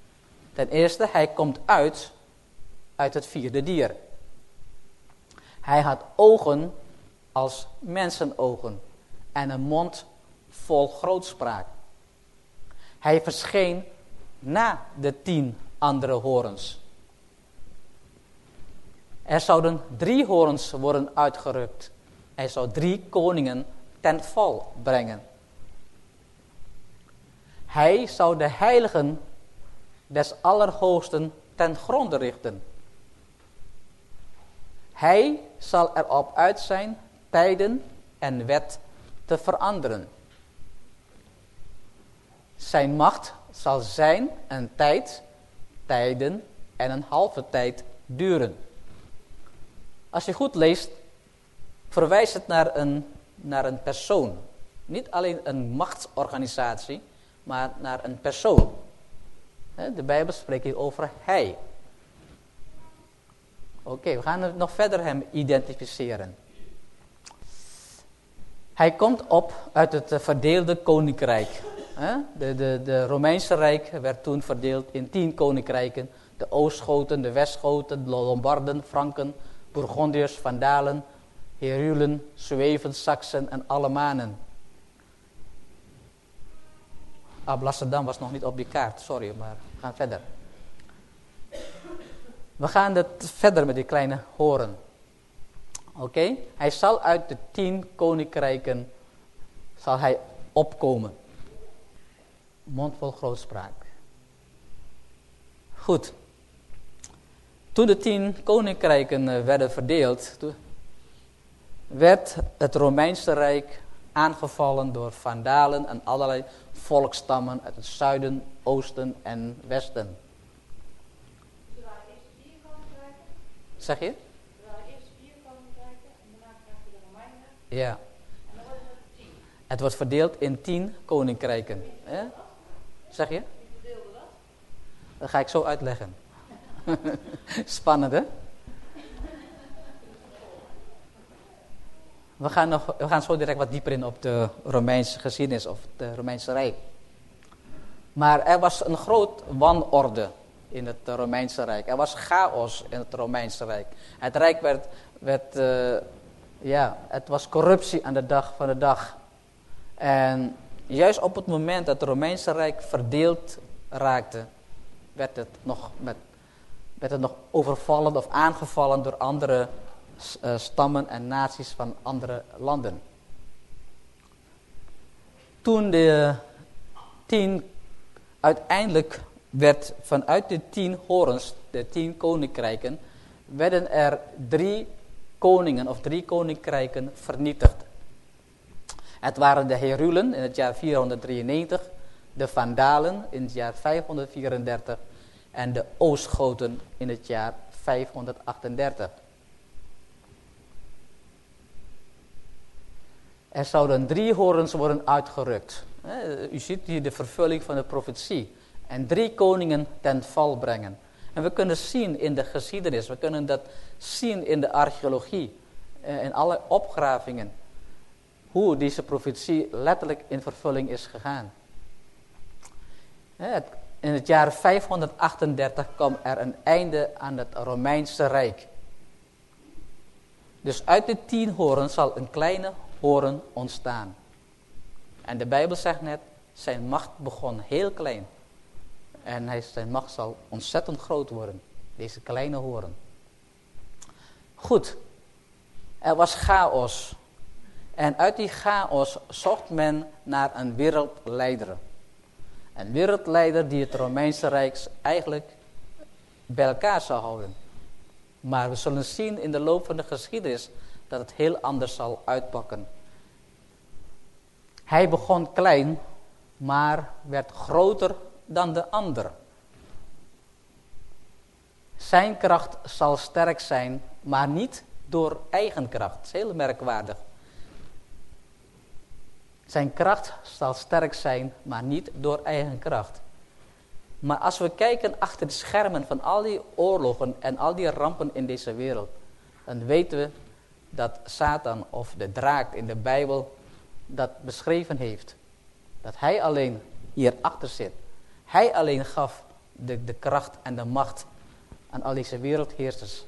Ten eerste, hij komt uit, uit het vierde dier. Hij had ogen als mensenogen en een mond vol grootspraak. Hij verscheen na de tien andere horens. Er zouden drie horens worden uitgerukt. Hij zou drie koningen ten val brengen. Hij zou de heiligen des Allerhoogsten ten gronde richten. Hij zal erop uit zijn tijden en wet te veranderen. Zijn macht zal zijn een tijd, tijden en een halve tijd duren. Als je goed leest, verwijst het naar een, naar een persoon. Niet alleen een machtsorganisatie, maar naar een persoon. De Bijbel spreekt hier over hij. Oké, we gaan nog verder hem identificeren. Hij komt op uit het eh, verdeelde koninkrijk. De, de, de Romeinse Rijk werd toen verdeeld in tien koninkrijken. De Oostgoten, de Westgoten, de Lombarden, Franken, Bourgondiërs, Vandalen, Herulen, Sueven, Saksen en Alemanen. Alblasserdam was nog niet op die kaart, sorry, maar we gaan verder. We gaan het verder met die kleine horen. Oké, hij zal uit de tien koninkrijken zal hij opkomen. mondvol grootspraak. Goed. Toen de tien koninkrijken eh, werden verdeeld, werd het Romeinse Rijk aangevallen door vandalen en allerlei volkstammen uit het zuiden, oosten en westen. Zeg je? Er waren eerst vier koninkrijken en daarna krijgen de Romeinen. Ja. Het wordt verdeeld in tien koninkrijken. Zeg je? Wie verdeelde dat? Dat ga ik zo uitleggen. Spannend hè? We gaan, nog, we gaan zo direct wat dieper in op de Romeinse geschiedenis of het Romeinse Rijk. Maar er was een groot wanorde in het Romeinse Rijk. Er was chaos in het Romeinse Rijk. Het Rijk werd, werd uh, ja, het was corruptie aan de dag van de dag. En juist op het moment dat het Romeinse Rijk verdeeld raakte, werd het nog, met, werd het nog overvallen of aangevallen door andere uh, stammen en naties van andere landen. Toen de tien uiteindelijk werd vanuit de tien horens, de tien koninkrijken, werden er drie koningen of drie koninkrijken vernietigd. Het waren de Herulen in het jaar 493, de Vandalen in het jaar 534 en de Oostgoten in het jaar 538. Er zouden drie horens worden uitgerukt. U ziet hier de vervulling van de profetie. En drie koningen ten val brengen. En we kunnen zien in de geschiedenis, we kunnen dat zien in de archeologie, eh, in alle opgravingen, hoe deze profetie letterlijk in vervulling is gegaan. In het jaar 538 kwam er een einde aan het Romeinse Rijk. Dus uit de tien horen zal een kleine horen ontstaan. En de Bijbel zegt net, zijn macht begon heel klein. En hij, zijn macht zal ontzettend groot worden. Deze kleine horen. Goed. Er was chaos. En uit die chaos zocht men naar een wereldleider. Een wereldleider die het Romeinse Rijk eigenlijk bij elkaar zou houden. Maar we zullen zien in de loop van de geschiedenis dat het heel anders zal uitpakken. Hij begon klein, maar werd groter dan de ander. Zijn kracht zal sterk zijn, maar niet door eigen kracht. Dat is heel merkwaardig. Zijn kracht zal sterk zijn, maar niet door eigen kracht. Maar als we kijken achter de schermen van al die oorlogen en al die rampen in deze wereld, dan weten we dat Satan of de draak in de Bijbel dat beschreven heeft. Dat hij alleen hierachter zit. Hij alleen gaf de, de kracht en de macht aan al deze wereldheersers.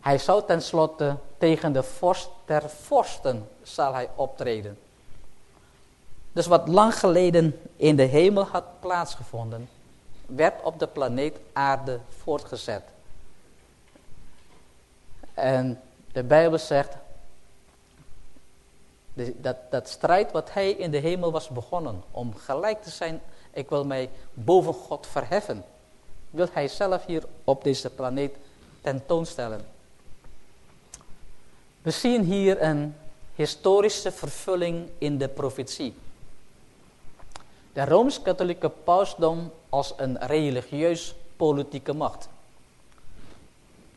Hij zou tenslotte tegen de vorst der vorsten zal hij optreden. Dus wat lang geleden in de hemel had plaatsgevonden, werd op de planeet aarde voortgezet. En de Bijbel zegt, dat, dat strijd wat hij in de hemel was begonnen, om gelijk te zijn, ik wil mij boven God verheffen, wil hij zelf hier op deze planeet tentoonstellen. We zien hier een historische vervulling in de profetie. De Rooms-Katholieke pausdom als een religieus politieke macht.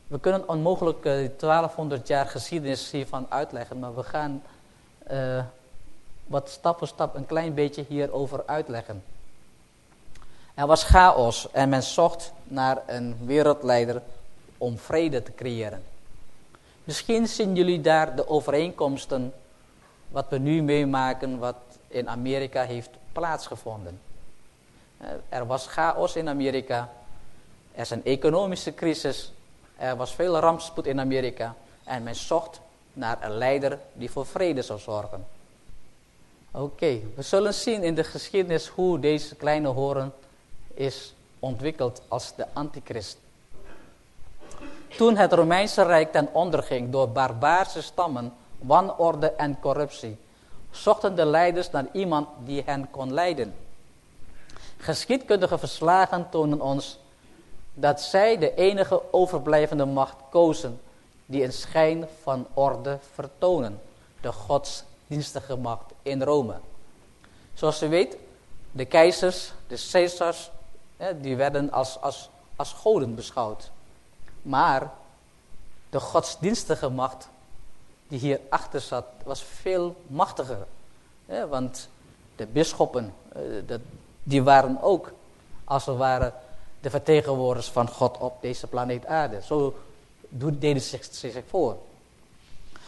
We kunnen onmogelijk 1200 eh, jaar geschiedenis hiervan uitleggen, maar we gaan uh, wat stap voor stap een klein beetje hierover uitleggen. Er was chaos en men zocht naar een wereldleider om vrede te creëren. Misschien zien jullie daar de overeenkomsten wat we nu meemaken, wat in Amerika heeft plaatsgevonden. Eh, er was chaos in Amerika, er is een economische crisis, er was veel rampspoed in Amerika en men zocht naar een leider die voor vrede zou zorgen. Oké, we zullen zien in de geschiedenis hoe deze kleine horen is ontwikkeld als de antichrist. Toen het Romeinse Rijk ten onder ging door barbaarse stammen, wanorde en corruptie, zochten de leiders naar iemand die hen kon leiden. Geschiedkundige verslagen tonen ons dat zij de enige overblijvende macht kozen die een schijn van orde vertonen, de godsdienstige macht in Rome. Zoals u weet, de keizers, de Caesars, die werden als, als, als goden beschouwd. Maar de godsdienstige macht die hier achter zat, was veel machtiger. Want de bisschoppen, eh, die waren ook, als het ware, de vertegenwoordigers van God op deze planeet aarde. Zo deden zich, zich voor.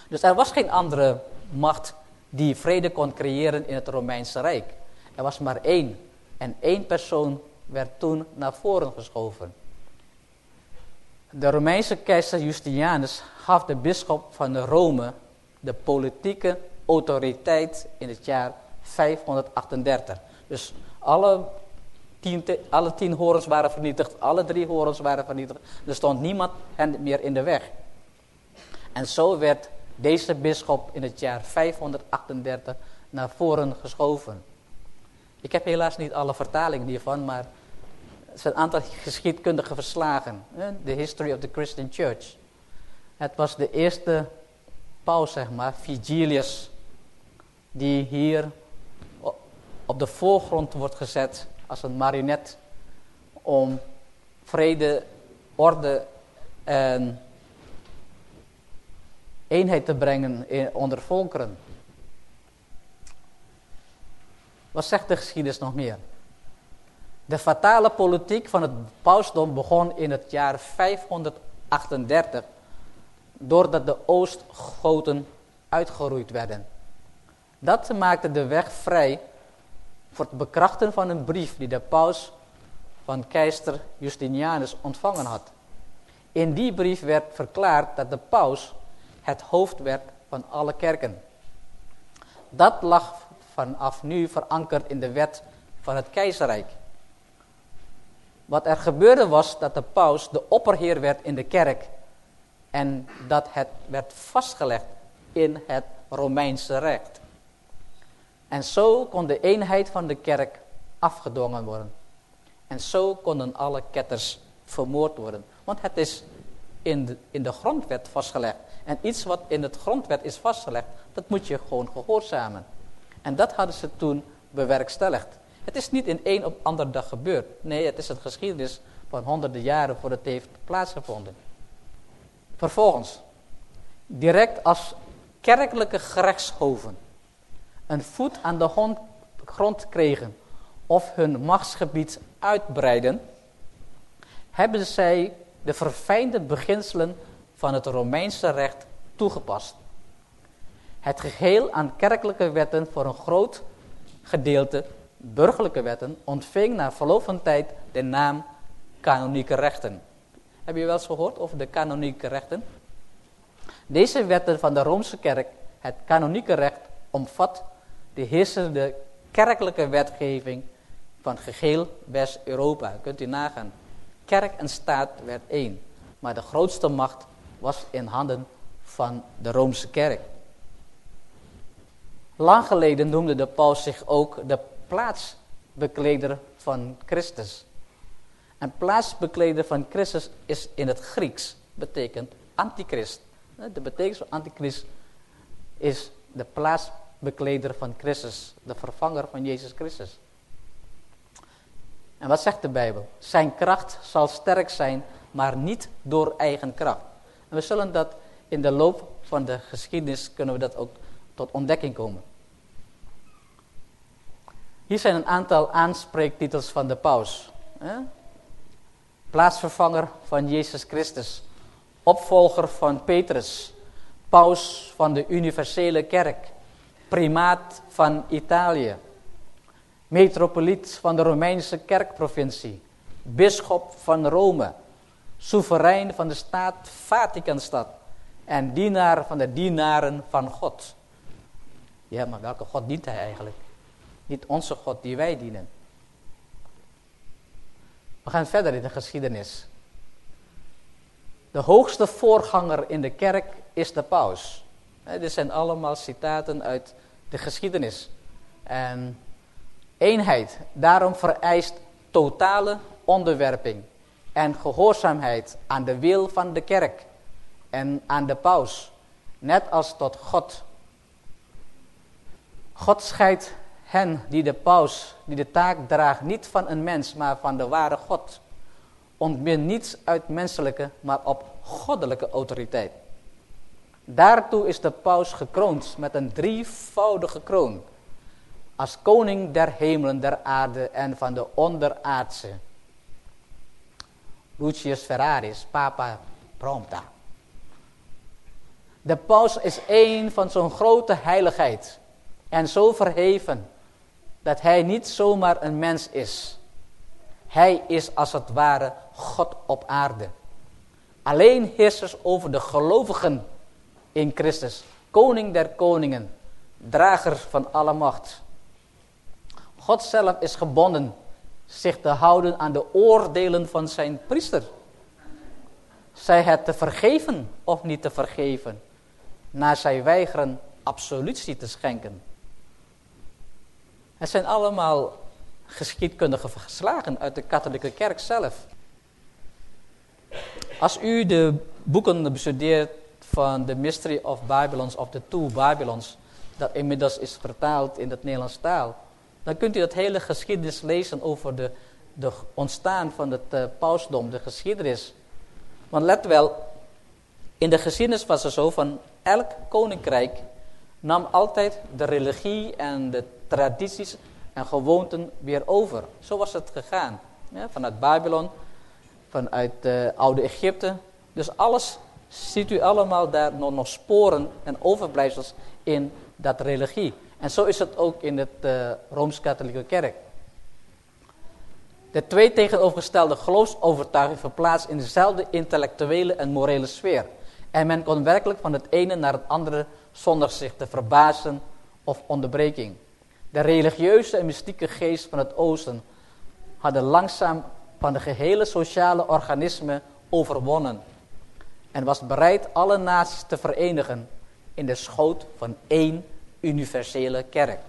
Dus er was geen andere macht die vrede kon creëren in het Romeinse Rijk. Er was maar één. En één persoon werd toen naar voren geschoven. De Romeinse keizer Justinianus gaf de bisschop van Rome de politieke autoriteit in het jaar 538. Dus alle alle tien horens waren vernietigd, alle drie horens waren vernietigd. Er stond niemand hen meer in de weg. En zo werd deze bisschop in het jaar 538 naar voren geschoven. Ik heb helaas niet alle vertalingen hiervan, maar het zijn een aantal geschiedkundige verslagen. The History of the Christian Church. Het was de eerste paus, zeg maar, Vigilius, die hier op de voorgrond wordt gezet als een marionet om vrede, orde en eenheid te brengen onder volkeren. Wat zegt de geschiedenis nog meer? De fatale politiek van het pausdom begon in het jaar 538, doordat de Oostgoten uitgeroeid werden. Dat maakte de weg vrij voor het bekrachten van een brief die de paus van keizer Justinianus ontvangen had. In die brief werd verklaard dat de paus het hoofd werd van alle kerken. Dat lag vanaf nu verankerd in de wet van het keizerrijk. Wat er gebeurde was dat de paus de opperheer werd in de kerk en dat het werd vastgelegd in het Romeinse recht. En zo kon de eenheid van de kerk afgedwongen worden. En zo konden alle ketters vermoord worden. Want het is in de, in de grondwet vastgelegd. En iets wat in het grondwet is vastgelegd, dat moet je gewoon gehoorzamen. En dat hadden ze toen bewerkstelligd. Het is niet in één op ander dag gebeurd. Nee, het is een geschiedenis van honderden jaren voordat het heeft plaatsgevonden. Vervolgens, direct als kerkelijke gerechtshoven een voet aan de grond kregen of hun machtsgebied uitbreiden, hebben zij de verfijnde beginselen van het Romeinse recht toegepast. Het geheel aan kerkelijke wetten voor een groot gedeelte burgerlijke wetten ontving na verloop van tijd de naam kanonieke rechten. Heb je wel eens gehoord over de kanonieke rechten? Deze wetten van de Romeinse kerk, het kanonieke recht, omvat de heersende kerkelijke wetgeving van geheel West-Europa. Kunt u nagaan. Kerk en staat werd één. Maar de grootste macht was in handen van de Romeinse kerk. Lang geleden noemde de paus zich ook de plaatsbekleder van Christus. En plaatsbekleder van Christus is in het Grieks, betekent antichrist. De betekenis van antichrist is de plaatsbekleder van Christus, de vervanger van Jezus Christus. En wat zegt de Bijbel? Zijn kracht zal sterk zijn, maar niet door eigen kracht. En we zullen dat in de loop van de geschiedenis, kunnen we dat ook tot ontdekking komen. Hier zijn een aantal aanspreektitels van de paus. Plaatsvervanger van Jezus Christus. Opvolger van Petrus. Paus van de universele kerk. Primaat van Italië. Metropoliet van de Romeinse kerkprovincie. Bisschop van Rome. Soeverein van de staat Vaticanstad. En dienaar van de dienaren van God. Ja, maar welke God dient hij eigenlijk? Niet onze God die wij dienen. We gaan verder in de geschiedenis. De hoogste voorganger in de kerk is de paus. Dit zijn allemaal citaten uit de geschiedenis. En eenheid, daarom vereist totale onderwerping en gehoorzaamheid aan de wil van de kerk en aan de paus, net als tot God. God scheidt hen die de paus, die de taak draagt, niet van een mens, maar van de ware God. Ontmin niets uit menselijke, maar op goddelijke autoriteit. Daartoe is de paus gekroond met een drievoudige kroon. Als koning der hemelen, der aarde en van de onderaardse. Lucius Ferraris, Papa Prompta. De paus is een van zo'n grote heiligheid en zo verheven dat hij niet zomaar een mens is. Hij is als het ware God op aarde. Alleen heersers over de gelovigen in Christus, koning der koningen, drager van alle macht. God zelf is gebonden zich te houden aan de oordelen van zijn priester. Zij het te vergeven of niet te vergeven, na zij weigeren absolutie te schenken. Het zijn allemaal geschiedkundige verslagen uit de katholieke kerk zelf. Als u de boeken bestudeert van The Mystery of Babylons of the Two Babylons, dat inmiddels is vertaald in het Nederlands taal, dan kunt u dat hele geschiedenis lezen over de, de ontstaan van het uh, pausdom, de geschiedenis. Want let wel, in de geschiedenis was het zo van elk koninkrijk nam altijd de religie en de tradities en gewoonten weer over. Zo was het gegaan. Vanuit Babylon, vanuit uh, oude Egypte. Dus alles ziet u allemaal daar nog, sporen en overblijfsels in dat religie. En zo is het ook in het uh, Rooms-Katholieke Kerk. De twee tegenovergestelde geloofsovertuigingen verplaatst in dezelfde intellectuele en morele sfeer. En men kon werkelijk van het ene naar het andere zonder zich te verbazen of onderbreking. De religieuze en mystieke geest van het oosten hadden langzaam van de gehele sociale organisme overwonnen. En was bereid alle naties te verenigen in de schoot van één universele kerk.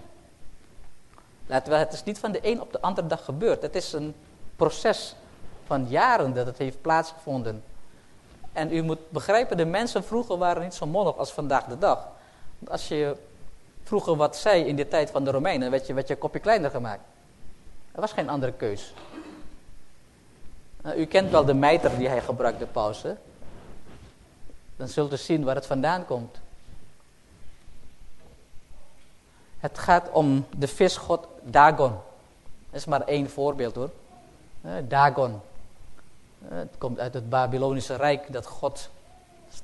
Laten we, het is niet van de een op de andere dag gebeurd. Het is een proces van jaren dat het heeft plaatsgevonden. En u moet begrijpen, de mensen vroeger waren niet zo mondig als vandaag de dag. Als je vroeger wat zei in de tijd van de Romeinen, werd je, werd je kopje kleiner gemaakt. Er was geen andere keus. Nou, u kent wel de mijter die hij gebruikte, paus. Dan zult u zien waar het vandaan komt. Het gaat om de visgod Dagon. Dat is maar één voorbeeld hoor. Dagon. Het komt uit het Babylonische Rijk dat God,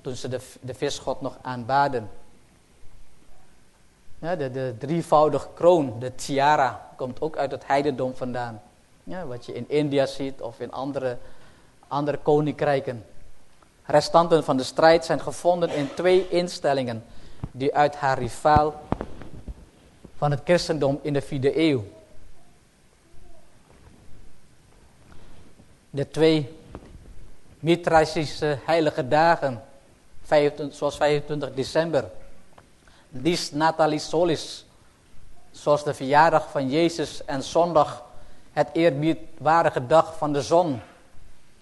toen ze de, de visgod nog aanbaden. De, de drievoudige kroon, de tiara, komt ook uit het heidendom vandaan. Ja, wat je in India ziet of in andere, andere koninkrijken. Restanten van de strijd zijn gevonden in twee instellingen die uit haar rivaal van het christendom in de vierde eeuw. De twee Mitraische heilige dagen, 25, zoals 25 december Dis Natalis Solis, zoals de verjaardag van Jezus en zondag het eerbiedwaardige dag van de zon,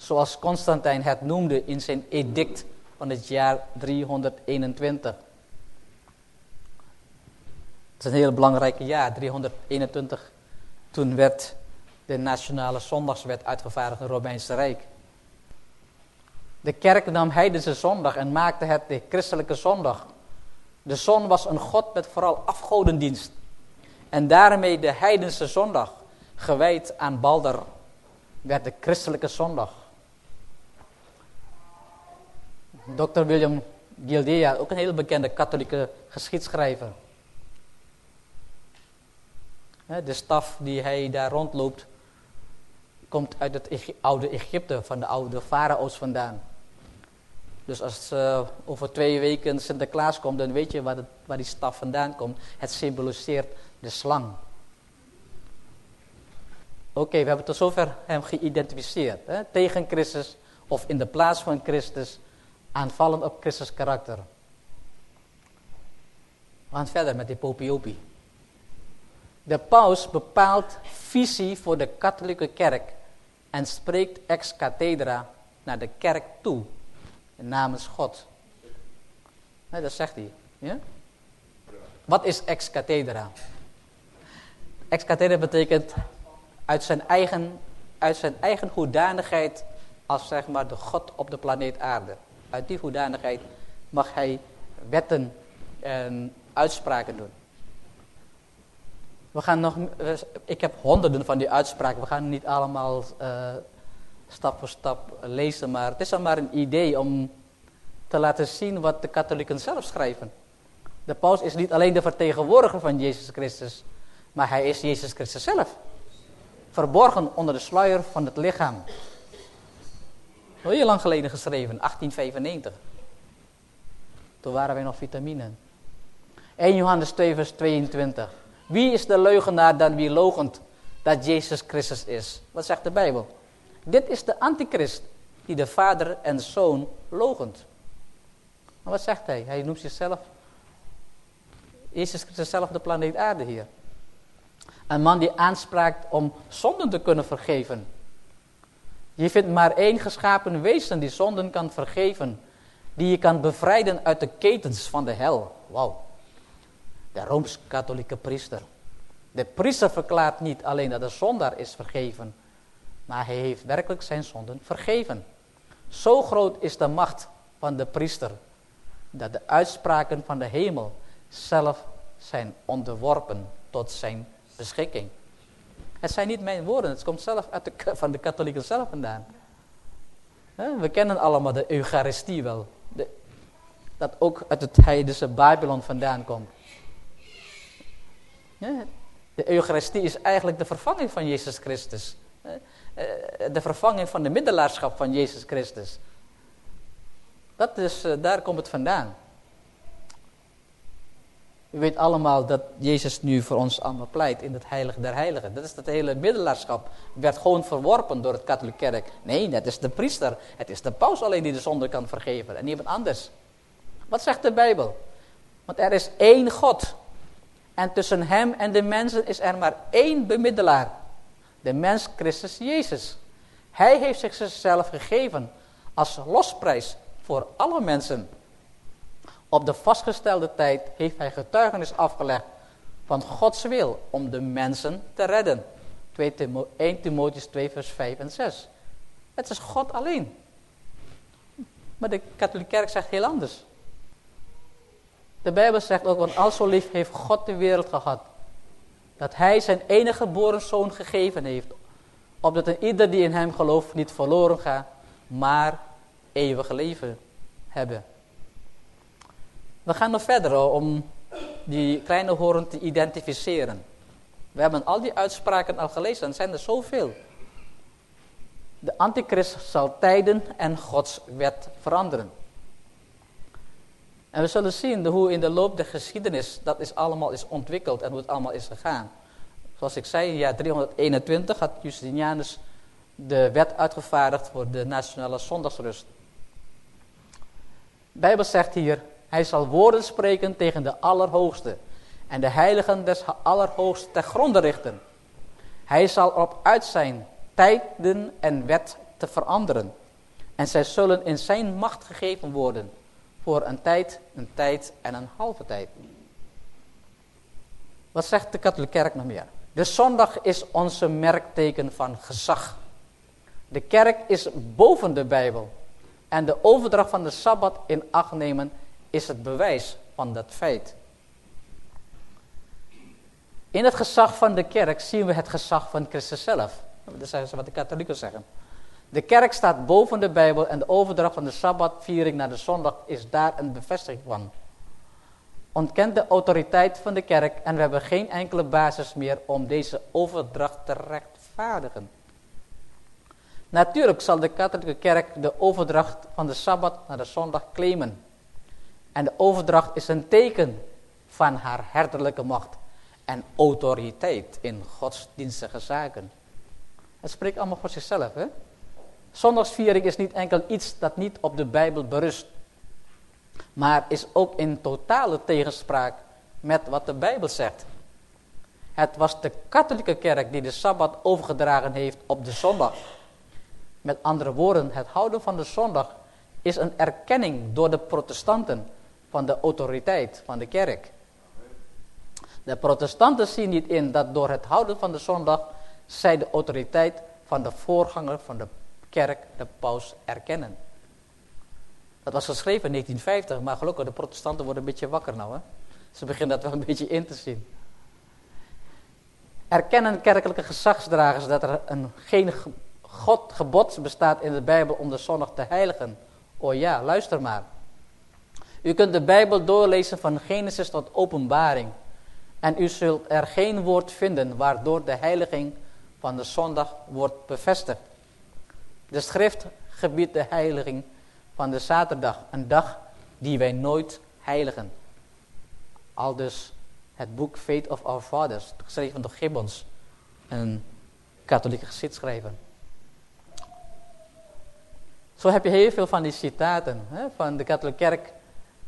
zoals Constantijn het noemde in zijn edict van het jaar 321. Het is een heel belangrijk jaar, 321. Toen werd de nationale zondagswet uitgevaardigd in het Romeinse Rijk. De kerk nam heidense zondag en maakte het de christelijke zondag. De zon was een god met vooral afgodendienst. En daarmee de heidense zondag, gewijd aan Balder, werd de christelijke zondag. Dr. William Gildea, ook een heel bekende katholieke geschiedschrijver. De staf die hij daar rondloopt, komt uit het oude Egypte, van de oude farao's vandaan. Dus als uh, over twee weken Sinterklaas komt, dan weet je waar, het, waar die staf vandaan komt. Het symboliseert de slang. Oké, we hebben tot zover hem geïdentificeerd. Hè? Tegen Christus of in de plaats van Christus, aanvallend op Christus karakter. We gaan verder met die popiopie. De paus bepaalt visie voor de katholieke kerk en spreekt ex cathedra naar de kerk toe, namens God. Nee, dat zegt hij. Ja? Wat is ex cathedra? Ex cathedra betekent uit zijn eigen, uit zijn eigen hoedanigheid als zeg maar de God op de planeet aarde. Uit die hoedanigheid mag hij wetten en uitspraken doen. We gaan nog, ik heb honderden van die uitspraken. We gaan niet allemaal uh, stap voor stap lezen, maar het is al maar een idee om te laten zien wat de katholieken zelf schrijven. De paus is niet alleen de vertegenwoordiger van Jezus Christus, maar hij is Jezus Christus zelf. Verborgen onder de sluier van het lichaam. Heel lang geleden geschreven, 1895. Toen waren wij nog vitamine. 1 Johannes 2 vers 22. Wie is de leugenaar dan wie logent dat Jezus Christus is? Wat zegt de Bijbel? Dit is de antichrist die de vader en zoon logent. Maar wat zegt hij? Hij noemt zichzelf, Jezus Christus zelf de planeet aarde hier. Een man die aanspraakt om zonden te kunnen vergeven. Je vindt maar één geschapen wezen die zonden kan vergeven. Die je kan bevrijden uit de ketens van de hel. Wauw. De Rooms-Katholieke priester. De priester verklaart niet alleen dat de zondaar is vergeven. Maar hij heeft werkelijk zijn zonden vergeven. Zo groot is de macht van de priester. Dat de uitspraken van de hemel zelf zijn onderworpen tot zijn beschikking. Het zijn niet mijn woorden, het komt zelf uit de, van de katholieken zelf vandaan. We kennen allemaal de Eucharistie wel. De, dat ook uit het heidense Babylon vandaan komt. De Eucharistie is eigenlijk de vervanging van Jezus Christus. Eh, de vervanging van de middelaarschap van Jezus Christus. Dat is, eh, daar komt het vandaan. U weet allemaal dat Jezus nu voor ons allemaal pleit in het heilige der heiligen. Dat is het hele middelaarschap. Werd gewoon verworpen door het katholieke kerk. Nee, het is de priester. Het is de paus alleen die de zonde kan vergeven. En niemand anders. Wat zegt de Bijbel? Want er is één God. En tussen hem en de mensen is er maar één bemiddelaar. De mens Christus Jezus. Hij heeft zichzelf gegeven als losprijs voor alle mensen. Op de vastgestelde tijd heeft hij getuigenis afgelegd van Gods wil om de mensen te redden. 1 Timotheus 2 vers 5 en 6. Het is God alleen. Maar de katholieke kerk zegt heel anders. De Bijbel zegt ook, want al zo lief heeft God de wereld gehad. Dat hij zijn enige geboren zoon gegeven heeft. Opdat een ieder die in hem gelooft niet verloren gaat, maar eeuwig leven hebben. We gaan nog verder om die kleine horen te identificeren. We hebben al die uitspraken al gelezen, er zijn er zoveel. De antichrist zal tijden en Gods wet veranderen. En we zullen zien hoe in de loop der geschiedenis dat is allemaal is ontwikkeld en hoe het allemaal is gegaan. Zoals ik zei, in jaar 321 had Justinianus de wet uitgevaardigd voor de nationale zondagsrust. De Bijbel zegt hier, hij zal woorden spreken tegen de Allerhoogste en de heiligen des Allerhoogste ter gronde richten. Hij zal erop uit zijn tijden en wet te veranderen. En zij zullen in zijn macht gegeven worden voor een tijd, een tijd en een halve tijd. Wat zegt de katholieke kerk nog meer? De zondag is onze merkteken van gezag. De kerk is boven de Bijbel. En de overdracht van de Sabbat in acht nemen is het bewijs van dat feit. In het gezag van de kerk zien we het gezag van Christus zelf. Dat is wat de katholieken zeggen. De kerk staat boven de Bijbel en de overdracht van de Sabbatviering naar de zondag is daar een bevestiging van. Ontkent de autoriteit van de kerk en we hebben geen enkele basis meer om deze overdracht te rechtvaardigen. Natuurlijk zal de katholieke kerk de overdracht van de Sabbat naar de zondag claimen. En de overdracht is een teken van haar herderlijke macht en autoriteit in godsdienstige zaken. Het spreekt allemaal voor zichzelf, hè? Zondagsviering is niet enkel iets dat niet op de Bijbel berust, maar is ook in totale tegenspraak met wat de Bijbel zegt. Het was de katholieke kerk die de Sabbat overgedragen heeft op de zondag. Met andere woorden, het houden van de zondag is een erkenning door de protestanten van de autoriteit van de kerk. De protestanten zien niet in dat door het houden van de zondag zij de autoriteit van de voorganger van de kerk, de paus, erkennen. Dat was geschreven in 1950, maar gelukkig de protestanten worden een beetje wakker nou. Hè? Ze beginnen dat wel een beetje in te zien. Erkennen kerkelijke gezagsdragers dat er een, geen God gebod bestaat in de Bijbel om de zondag te heiligen? Oh ja, luister maar. U kunt de Bijbel doorlezen van Genesis tot Openbaring. En u zult er geen woord vinden waardoor de heiliging van de zondag wordt bevestigd. De schrift gebiedt de heiliging van de zaterdag, een dag die wij nooit heiligen. Al dus het boek Faith of Our Fathers, geschreven door Gibbons, een katholieke geschiedschrijver. Zo heb je heel veel van die citaten hè, van de katholieke kerk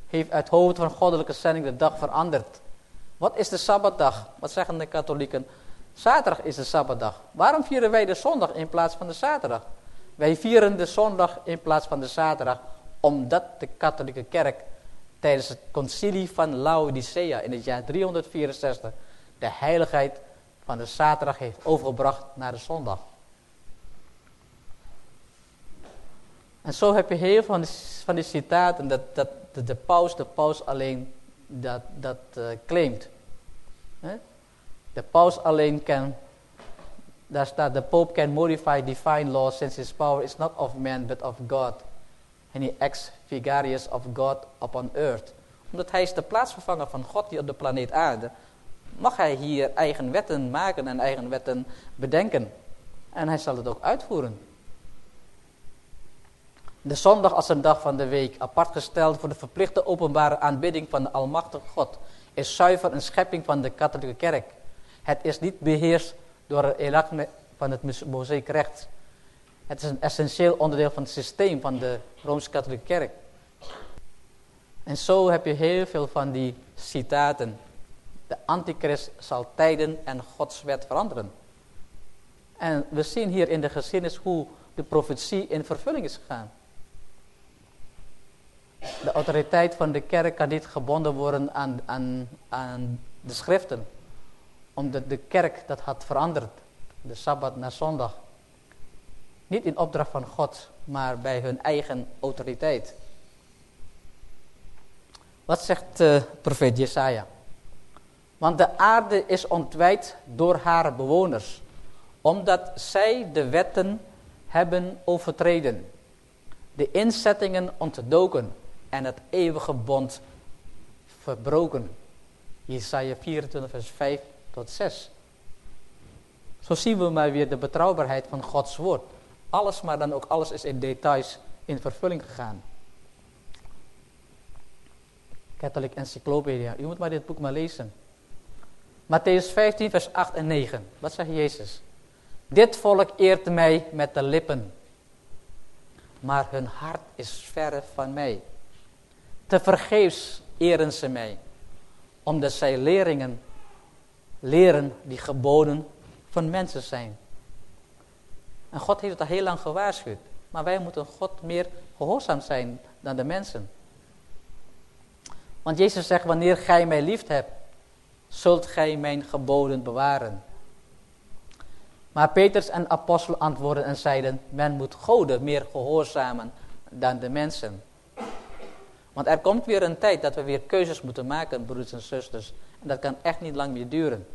heeft uit hoofd van goddelijke zending de dag veranderd. Wat is de Sabbatdag? Wat zeggen de katholieken? Zaterdag is de Sabbatdag. Waarom vieren wij de zondag in plaats van de zaterdag? Wij vieren de zondag in plaats van de zaterdag, omdat de katholieke kerk tijdens het concilie van Laodicea in het jaar 364 de heiligheid van de zaterdag heeft overgebracht naar de zondag. En zo heb je heel veel van die, van die citaten dat, dat de, de, paus, de paus alleen dat, dat uh, claimt. De paus alleen kan, daar staat, the pope can modify divine law since his power is not of man but of God. And he acts vigarious of God upon earth. Omdat hij is de plaatsvervanger van God hier op de planeet aarde, mag hij hier eigen wetten maken en eigen wetten bedenken. En hij zal het ook uitvoeren. De zondag als een dag van de week, apart gesteld voor de verplichte openbare aanbidding van de Almachtige God, is zuiver een schepping van de katholieke kerk. Het is niet beheerst door het van het recht. Het is een essentieel onderdeel van het systeem van de Rooms-Katholieke Kerk. En zo heb je heel veel van die citaten. De antichrist zal tijden en Gods wet veranderen. En we zien hier in de geschiedenis hoe de profetie in vervulling is gegaan. De autoriteit van de kerk kan niet gebonden worden aan, aan, aan de schriften. Omdat de kerk dat had veranderd. De Sabbat naar zondag. Niet in opdracht van God, maar bij hun eigen autoriteit. Wat zegt uh, profeet Jesaja? Want de aarde is ontwijd door haar bewoners, omdat zij de wetten hebben overtreden, de inzettingen ontdoken en het eeuwige bond verbroken. Jesaja 24 vers 5 tot 6. Zo zien we maar weer de betrouwbaarheid van Gods woord. Alles, maar dan ook alles is in details in vervulling gegaan. Catholic Encyclopedia. U moet maar dit boek maar lezen. Matthäus 15 vers 8 en 9. Wat zegt Jezus? Dit volk eert mij met de lippen. Maar hun hart is verre van mij. Te vergeefs eren ze mij. Omdat zij leringen leren die geboden van mensen zijn. En God heeft al heel lang gewaarschuwd. Maar wij moeten God meer gehoorzaam zijn dan de mensen. Want Jezus zegt, wanneer gij mij lief hebt, zult gij mijn geboden bewaren. Maar Peters en apostel antwoordden en zeiden, men moet goden meer gehoorzamen dan de mensen. Want er komt weer een tijd dat we weer keuzes moeten maken, broeders en zusters. En dat kan echt niet lang meer duren.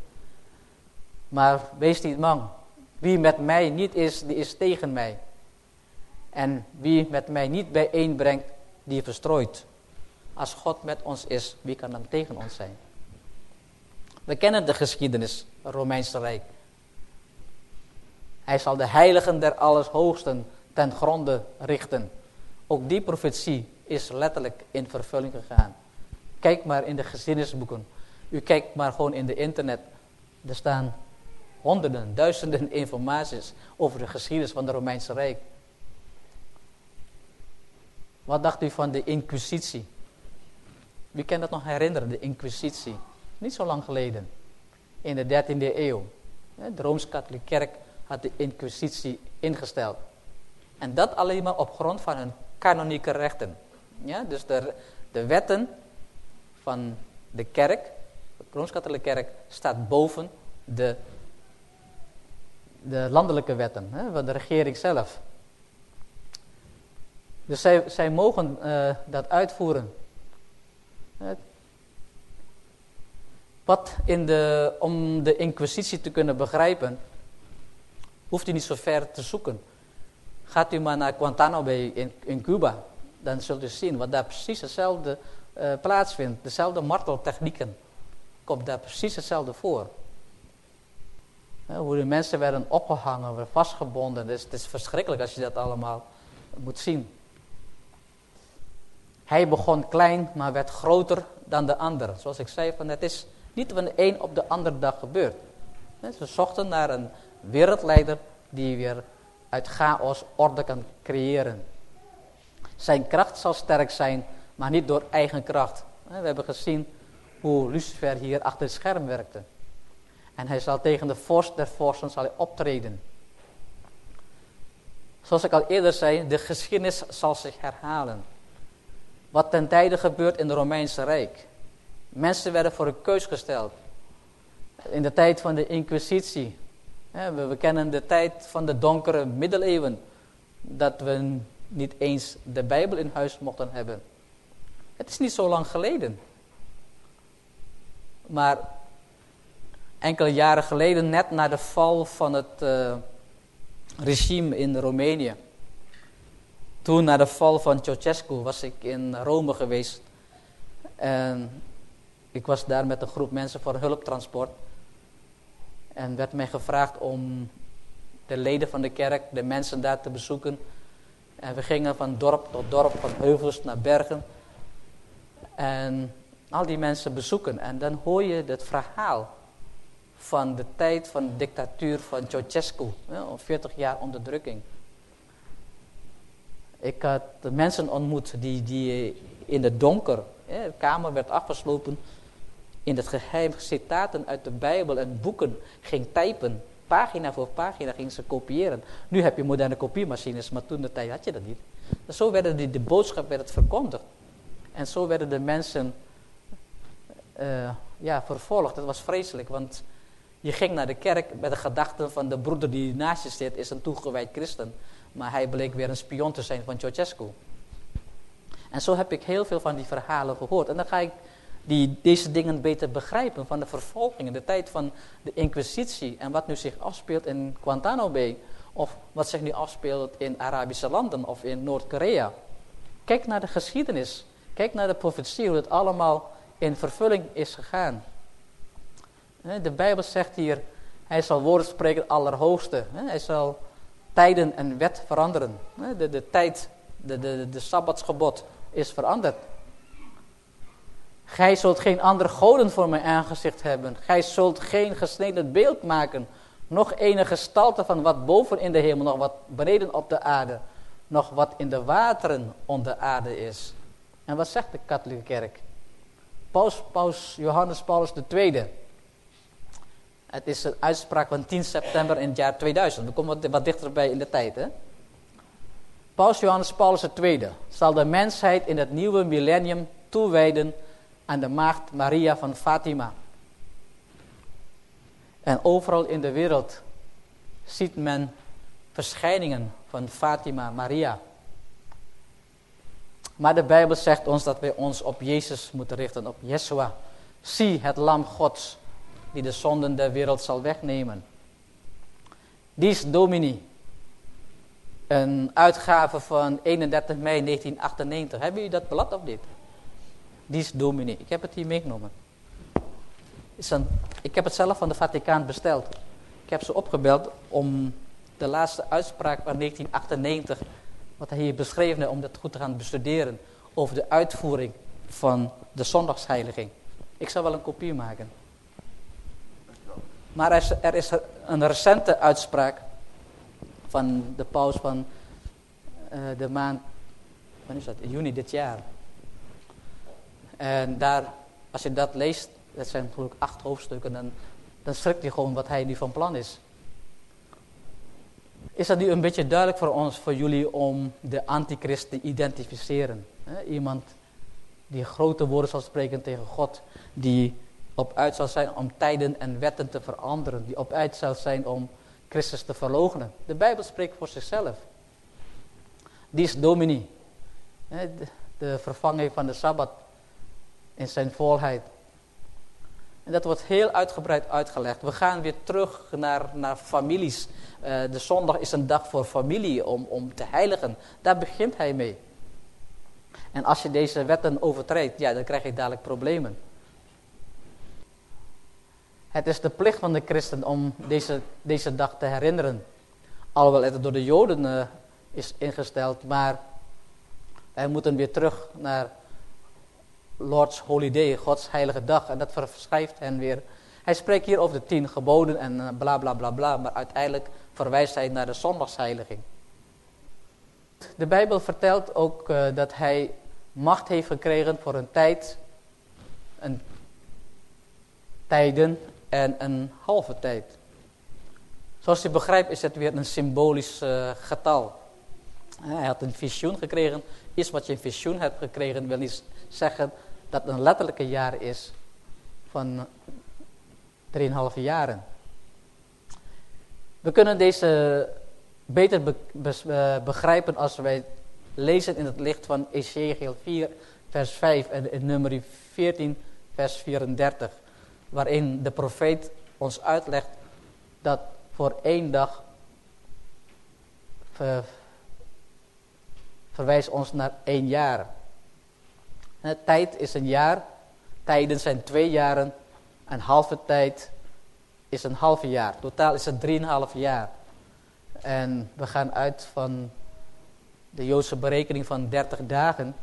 Maar wees niet bang. Wie met mij niet is, die is tegen mij. En wie met mij niet bijeenbrengt, die verstrooit. Als God met ons is, wie kan dan tegen ons zijn? We kennen de geschiedenis, het Romeinse Rijk. Hij zal de heiligen der Allershoogsten ten gronde richten. Ook die profetie is letterlijk in vervulling gegaan. Kijk maar in de geschiedenisboeken. U kijkt maar gewoon in de internet. Er staan honderden, duizenden informaties over de geschiedenis van het Romeinse Rijk. Wat dacht u van de inquisitie? Wie kan dat nog herinneren, de inquisitie? Niet zo lang geleden. In de 13e eeuw. De Rooms-Katholieke Kerk had de inquisitie ingesteld. En dat alleen maar op grond van hun kanonieke rechten. Ja, dus de, de wetten van de kerk, de Rooms-Katholieke Kerk, staat boven de, de landelijke wetten hè, van de regering zelf. Dus zij, zij mogen uh, dat uitvoeren. Wat in de, om de inquisitie te kunnen begrijpen, hoeft u niet zo ver te zoeken. Gaat u maar naar Guantanamo Bay in Cuba, dan zult u zien wat daar precies hetzelfde uh, plaatsvindt. Dezelfde marteltechnieken. Komt daar precies hetzelfde voor. hoe de mensen werden opgehangen, werden vastgebonden. Dus het is verschrikkelijk als je dat allemaal moet zien. Hij begon klein, maar werd groter dan de ander. Zoals ik zei, van het is niet van de een op de andere dag gebeurd. Ze zochten naar een wereldleider die weer uit chaos orde kan creëren. Zijn kracht zal sterk zijn, maar niet door eigen kracht. We hebben gezien hoe Lucifer hier achter het scherm werkte. En hij zal tegen de vorst der vorsten zal hij optreden. Zoals ik al eerder zei, de geschiedenis zal zich herhalen. Wat ten tijde gebeurt in het Romeinse Rijk. Mensen werden voor een keus gesteld. In de tijd van de Inquisitie. We, kennen de tijd van de donkere middeleeuwen. Dat we niet eens de Bijbel in huis mochten hebben. Het is niet zo lang geleden. Maar enkele jaren geleden, net na de val van het uh, regime in Roemenië. Toen na de val van Ceausescu was ik in Rome geweest. En ik was daar met een groep mensen voor hulptransport. En werd mij gevraagd om de leden van de kerk, de mensen daar te bezoeken. En we gingen van dorp tot dorp, van heuvels naar bergen. En al die mensen bezoeken. En dan hoor je het verhaal van de tijd van de dictatuur van Ceausescu. 40 jaar onderdrukking. Ik had mensen ontmoet die, die in het donker, de kamer werd afgesloten, in het geheim citaten uit de Bijbel en boeken ging typen. Pagina voor pagina ging ze kopiëren. Nu heb je moderne kopiemachines, maar toen de tijd had je dat niet. Dus zo werden die, de boodschap werd verkondigd. En zo werden de mensen uh, ja, vervolgd. Dat was vreselijk, want je ging naar de kerk met de gedachte van de broeder die naast je zit, is een toegewijd christen. Maar hij bleek weer een spion te zijn van Ceausescu. En zo heb ik heel veel van die verhalen gehoord. En dan ga ik die, deze dingen beter begrijpen van de vervolging in de tijd van de inquisitie. En wat nu zich afspeelt in Guantanamo Bay. Of wat zich nu afspeelt in Arabische landen of in Noord-Korea. Kijk naar de geschiedenis. Kijk naar de profetie, hoe het allemaal in vervulling is gegaan. De Bijbel zegt hier, hij zal woorden spreken allerhoogste. Hij zal tijden en wet veranderen. De, de tijd, de, de, de Sabbatsgebod is veranderd. Gij zult geen andere goden voor mijn aangezicht hebben. Gij zult geen gesneden beeld maken. Nog enige gestalte van wat boven in de hemel, nog wat beneden op de aarde. Nog wat in de wateren onder de aarde is. En wat zegt de katholieke kerk? Paus, Paus Johannes Paulus II het is een uitspraak van 10 september in het jaar 2000. We komen wat, wat dichterbij in de tijd. Hè? Paus Johannes Paulus II zal de mensheid in het nieuwe millennium toewijden aan de maagd Maria van Fatima. En overal in de wereld ziet men verschijningen van Fatima Maria. Maar de Bijbel zegt ons dat wij ons op Jezus moeten richten, op Yeshua. Zie het lam Gods die de zonden der wereld zal wegnemen. Dies Domini, een uitgave van 31 mei 1998. Hebben jullie dat blad of Dies Domini, ik heb het hier meegenomen. Is ik heb het zelf van de Vaticaan besteld. Ik heb ze opgebeld om de laatste uitspraak van 1998, wat hij hier beschreven om dat goed te gaan bestuderen, over de uitvoering van de zondagsheiliging. Ik zal wel een kopie maken. Maar er is, er is een recente uitspraak van de paus van uh, de maand, wanneer is dat? Juni dit jaar. En daar, als je dat leest, Dat zijn ik acht hoofdstukken. Dan, dan schrikt hij gewoon wat hij nu van plan is. Is dat nu een beetje duidelijk voor ons, voor jullie, om de antichrist te identificeren? Iemand die grote woorden zal spreken tegen God, die op uit zal zijn om tijden en wetten te veranderen, die op uit zal zijn om Christus te verloochenen. De Bijbel spreekt voor zichzelf. Die is dominee. De vervanging van de Sabbat in zijn volheid. En dat wordt heel uitgebreid uitgelegd. We gaan weer terug naar, naar families. Uh, de zondag is een dag voor familie, om, om te heiligen. Daar begint hij mee. En als je deze wetten overtreedt, ja, dan krijg je dadelijk problemen. Het is de plicht van de christen om deze, deze dag te herinneren. Alhoewel het door de joden uh, is ingesteld, maar wij moeten weer terug naar Lord's Holiday, Gods heilige dag. En dat verschrijft hen weer. Hij spreekt hier over de tien geboden en uh, bla bla bla bla, maar uiteindelijk verwijst hij naar de zondagsheiliging. De Bijbel vertelt ook uh, dat hij macht heeft gekregen voor een tijd, een tijden en een halve tijd. Zoals je begrijpt is het weer een symbolisch uh, getal. Hij had een visioen gekregen. Iets wat je een visioen hebt gekregen wil niet zeggen dat een letterlijke jaar is van 3,5 jaren. We kunnen deze beter be be begrijpen als wij lezen in het licht van Ezekiel 4 vers 5 en in nummer 14 vers 34. Waarin de profeet ons uitlegt dat voor één dag ver, verwijst ons naar één jaar. Tijd is een jaar, tijden zijn twee jaren, een halve tijd is een halve jaar. Totaal is het drieënhalf jaar. En we gaan uit van de Joodse berekening van 30 dagen.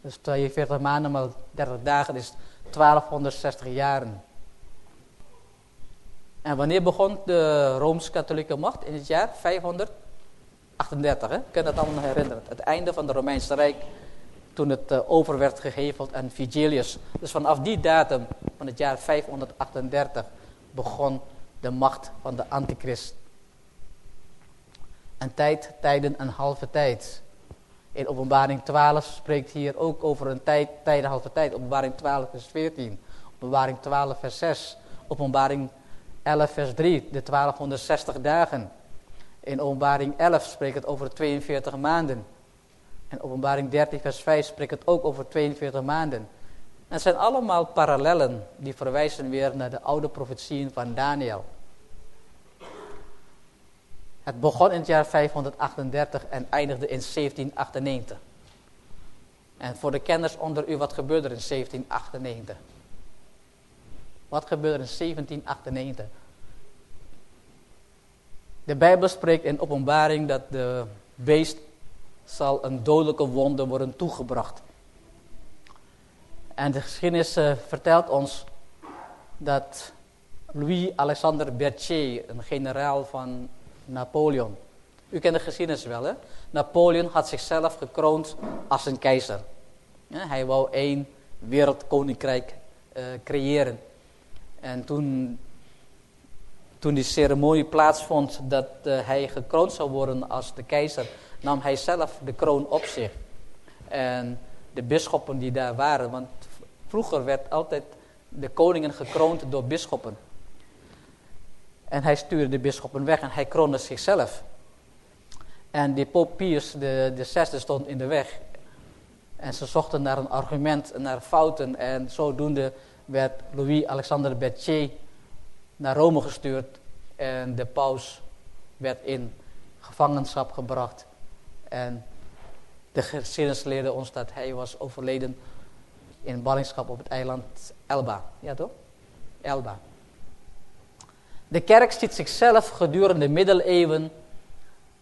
Dus 42 maanden maar 30 dagen is 1260 jaren. En wanneer begon de Rooms-Katholieke macht? In het jaar 538. Hè? Ik kan dat allemaal nog herinneren. Het einde van het Romeinse Rijk. Toen het uh, over werd geheveld aan Vigilius. Dus vanaf die datum van het jaar 538 begon de macht van de antichrist. Een tijd, tijden, een halve tijd. In openbaring 12 spreekt hier ook over een tijd, tijden, halve tijd. Openbaring 12 vers 14. Openbaring 12 vers 6. Openbaring 11 vers 3. De 1260 dagen. In openbaring 11 spreekt het over 42 maanden. En openbaring 13 vers 5 spreekt het ook over 42 maanden. het zijn allemaal parallellen die verwijzen weer naar de oude profetieën van Daniel. Het begon in het jaar 538 en eindigde in 1798. En voor de kenners onder u, wat gebeurde er in 1798? Wat gebeurde er in 1798? De Bijbel spreekt in openbaring dat de beest zal een dodelijke wonde worden toegebracht. En de geschiedenis uh, vertelt ons dat Louis-Alexander Berthier, een generaal van Napoleon. U kent de geschiedenis wel, hè? Napoleon had zichzelf gekroond als een keizer. hij wou één wereldkoninkrijk uh, creëren. En toen, toen die ceremonie plaatsvond dat uh, hij gekroond zou worden als de keizer, nam hij zelf de kroon op zich. En de bisschoppen die daar waren, want vroeger werd altijd de koningen gekroond door bisschoppen. En hij stuurde de bisschoppen weg en hij kroonde zichzelf. En die Pope Pius, de, de zesde, stond in de weg. En ze zochten naar een argument, naar fouten. En zodoende werd Louis-Alexander Berthier naar Rome gestuurd. En de paus werd in gevangenschap gebracht. En de geschiedenis leerde ons dat hij was overleden in ballingschap op het eiland Elba. Ja toch? Elba. De kerk ziet zichzelf gedurende de middeleeuwen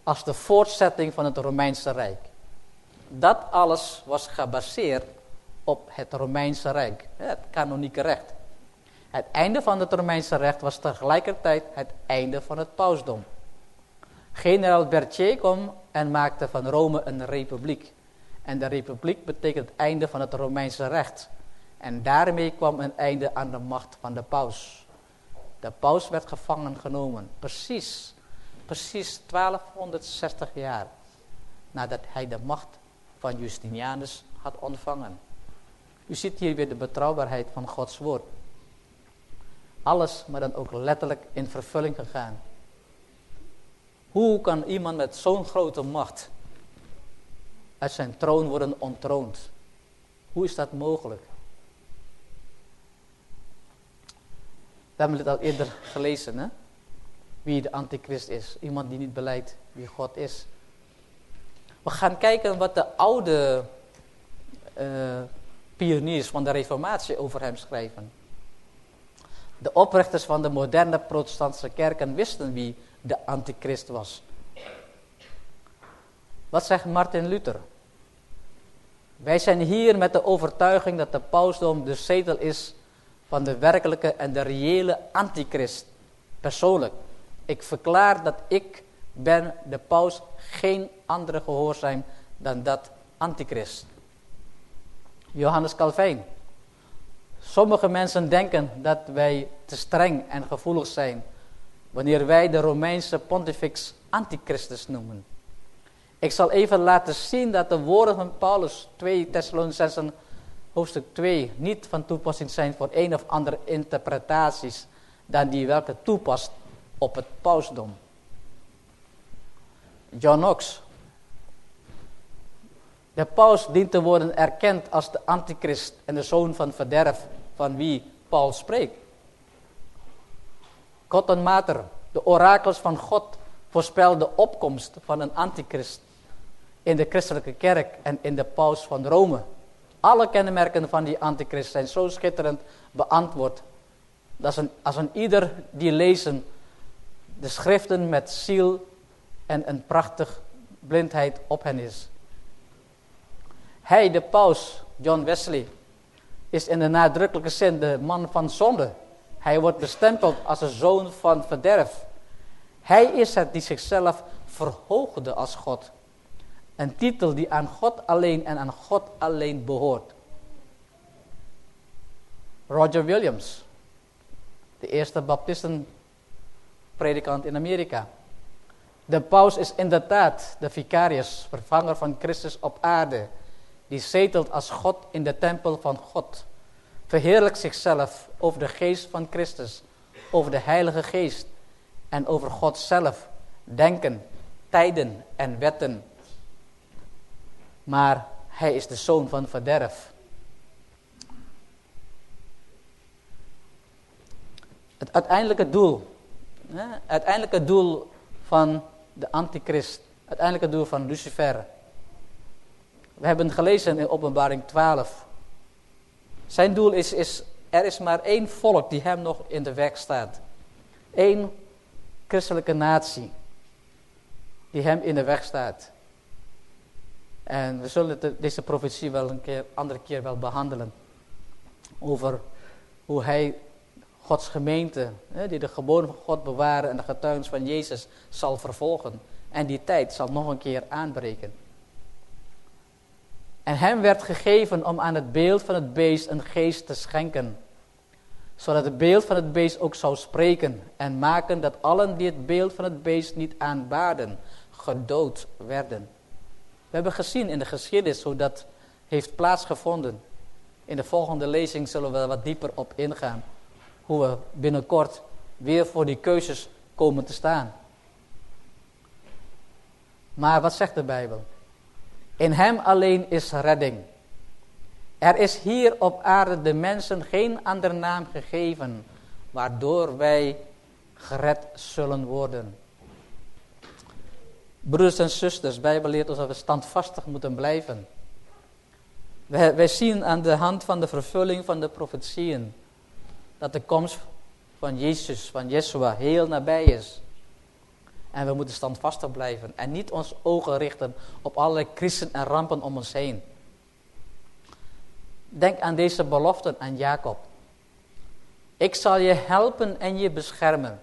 als de voortzetting van het Romeinse Rijk. Dat alles was gebaseerd op het Romeinse Rijk, het kanonieke recht. Het einde van het Romeinse recht was tegelijkertijd het einde van het pausdom. Generaal Berthier kwam en maakte van Rome een republiek. En de republiek betekent het einde van het Romeinse recht. En daarmee kwam een einde aan de macht van de paus. De paus werd gevangen genomen, precies, precies 1260 jaar nadat hij de macht van Justinianus had ontvangen. U ziet hier weer de betrouwbaarheid van Gods woord. Alles, maar dan ook letterlijk in vervulling gegaan. Hoe kan iemand met zo'n grote macht uit zijn troon worden ontroond? Hoe is dat mogelijk? We hebben het al eerder gelezen, hè? Wie de antichrist is. Iemand die niet beleidt wie God is. We gaan kijken wat de oude uh, pioniers van de reformatie over hem schrijven. De oprichters van de moderne protestantse kerken wisten wie de antichrist was. Wat zegt Martin Luther? Wij zijn hier met de overtuiging dat de pausdom de zetel is van de werkelijke en de reële antichrist. Persoonlijk, ik verklaar dat ik ben de paus geen andere gehoorzaam dan dat antichrist. Johannes Calvijn. Sommige mensen denken dat wij te streng en gevoelig zijn wanneer wij de Romeinse pontifex antichristus noemen. Ik zal even laten zien dat de woorden van Paulus 2 Thessalonicensen hoofdstuk 2 niet van toepassing zijn voor een of andere interpretaties dan die welke toepast op het pausdom. John Knox. De paus dient te worden erkend als de antichrist en de zoon van verderf van wie Paul spreekt. Cotton Mater, de orakels van God, voorspelden de opkomst van een antichrist in de christelijke kerk en in de paus van Rome. Alle kenmerken van die antichrist zijn zo schitterend beantwoord. Dat als een ieder die lezen de schriften met ziel en een prachtig blindheid op hen is. Hij, de paus, John Wesley, is in de nadrukkelijke zin de man van zonde. Hij wordt bestempeld als een zoon van verderf. Hij is het die zichzelf verhoogde als God. Een titel die aan God alleen en aan God alleen behoort. Roger Williams, de eerste baptistenpredikant in Amerika. De paus is inderdaad de vicarius, vervanger van Christus op aarde, die zetelt als God in de tempel van God. Verheerlijkt zichzelf over de geest van Christus, over de Heilige Geest en over God zelf, denken, tijden en wetten maar hij is de zoon van verderf. Het uiteindelijke doel, uiteindelijke doel van de antichrist, uiteindelijke doel van Lucifer. We hebben gelezen in openbaring 12. Zijn doel is, is, er is maar één volk die hem nog in de weg staat. Eén christelijke natie die hem in de weg staat. En we zullen deze profetie wel een keer, andere keer wel behandelen. Over hoe hij Gods gemeente, die de geboden van God bewaren en de getuigenis van Jezus zal vervolgen. En die tijd zal nog een keer aanbreken. En hem werd gegeven om aan het beeld van het beest een geest te schenken. Zodat het beeld van het beest ook zou spreken en maken dat allen die het beeld van het beest niet aanbaden, gedood werden. We hebben gezien in de geschiedenis hoe dat heeft plaatsgevonden. In de volgende lezing zullen we wat dieper op ingaan. Hoe we binnenkort weer voor die keuzes komen te staan. Maar wat zegt de Bijbel? In hem alleen is redding. Er is hier op aarde de mensen geen andere naam gegeven, waardoor wij gered zullen worden. Broeders en zusters, Bijbel leert ons dat we standvastig moeten blijven. Wij, wij zien aan de hand van de vervulling van de profetieën dat de komst van Jezus, van Yeshua, heel nabij is. En we moeten standvastig blijven en niet ons ogen richten op allerlei krisen en rampen om ons heen. Denk aan deze beloften aan Jacob. Ik zal je helpen en je beschermen.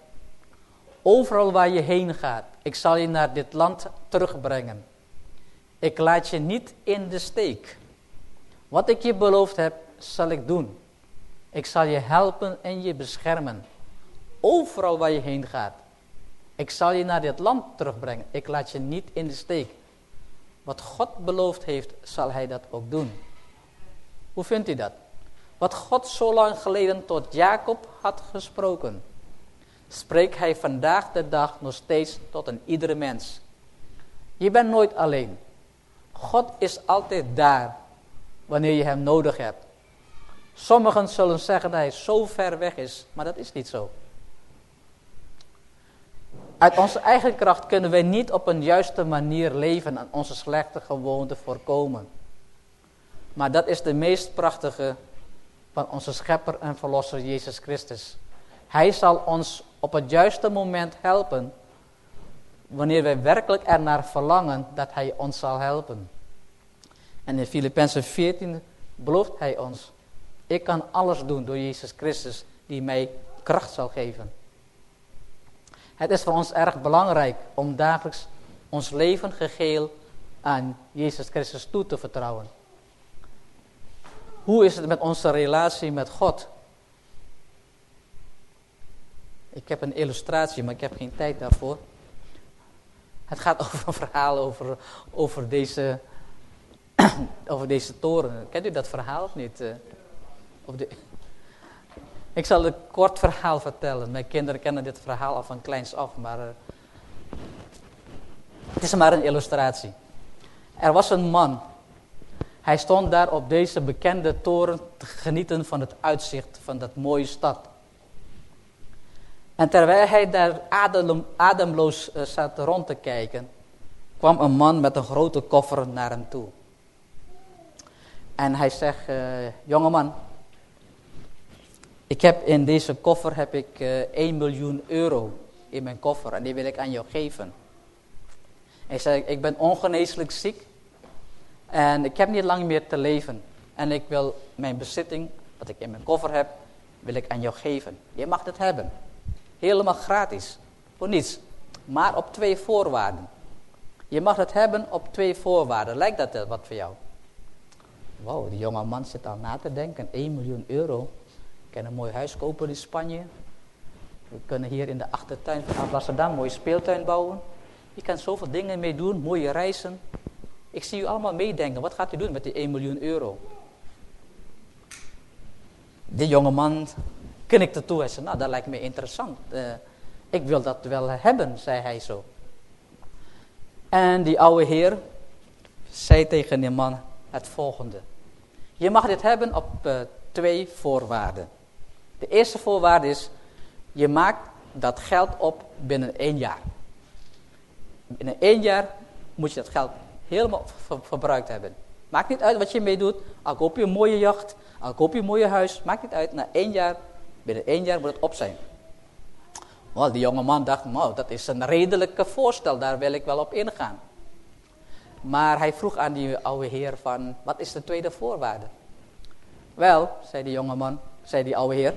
Overal waar je heen gaat. Ik zal je naar dit land terugbrengen. Ik laat je niet in de steek. Wat ik je beloofd heb, zal ik doen. Ik zal je helpen en je beschermen. Overal waar je heen gaat. Ik zal je naar dit land terugbrengen. Ik laat je niet in de steek. Wat God beloofd heeft, zal hij dat ook doen. Hoe vindt u dat? Wat God zo lang geleden tot Jacob had gesproken, spreekt hij vandaag de dag nog steeds tot een iedere mens. Je bent nooit alleen. God is altijd daar wanneer je hem nodig hebt. Sommigen zullen zeggen dat hij zo ver weg is, maar dat is niet zo. Uit onze eigen kracht kunnen wij niet op een juiste manier leven en onze slechte gewoonten voorkomen. Maar dat is de meest prachtige van onze schepper en verlosser Jezus Christus. Hij zal ons op het juiste moment helpen wanneer wij werkelijk ernaar verlangen dat hij ons zal helpen. En in Filippenzen 14 belooft hij ons, ik kan alles doen door Jezus Christus die mij kracht zal geven. Het is voor ons erg belangrijk om dagelijks ons leven geheel aan Jezus Christus toe te vertrouwen. Hoe is het met onze relatie met God? Ik heb een illustratie, maar ik heb geen tijd daarvoor. Het gaat over een verhaal over, over, deze, over deze toren. Kent u dat verhaal of niet? Eh, de... Ik zal een kort verhaal vertellen. Mijn kinderen kennen dit verhaal al van kleins af, maar uh... het is maar een illustratie. Er was een man. Hij stond daar op deze bekende toren te genieten van het uitzicht van dat mooie stad. En terwijl hij daar adem, ademloos uh, zat rond te kijken, kwam een man met een grote koffer naar hem toe. En hij zegt, uh, jongeman, ik heb in deze koffer heb ik uh, eh, 1 miljoen euro in mijn koffer en die wil ik aan jou geven. Hij zei, ik ben ongeneeslijk ziek en ik heb niet lang meer te leven. En ik wil mijn bezitting, wat ik in mijn koffer heb, wil ik aan jou geven. Je mag het hebben. Helemaal gratis. Voor niets. Maar op twee voorwaarden. Je mag het hebben op twee voorwaarden. Lijkt dat wat voor jou? Wow, die jonge man zit al na te denken. 1 miljoen euro. Kan een mooi huis kopen in Spanje. We kunnen hier in de achtertuin van Amsterdam een mooie speeltuin bouwen. Je kan zoveel dingen mee doen, mooie reizen. Ik zie u allemaal meedenken. Wat gaat u doen met die 1 miljoen euro? Die jonge man knikte toe. Hij zei, nou dat lijkt me interessant. Uh, ik wil dat wel hebben, zei hij zo. En die oude heer zei tegen die man het volgende. Je mag dit hebben op uh, twee voorwaarden. De eerste voorwaarde is, je maakt dat geld op binnen één jaar. Binnen één jaar moet je dat geld helemaal verbruikt hebben. Maakt niet uit wat je mee doet. Al koop je een mooie jacht, al koop je een mooie huis. Maakt niet uit, na één jaar Binnen één jaar moet het op zijn. Wel, die jonge man dacht, nou, dat is een redelijke voorstel, daar wil ik wel op ingaan. Maar hij vroeg aan die oude heer van, wat is de tweede voorwaarde? Wel, zei die jonge man, zei die oude heer,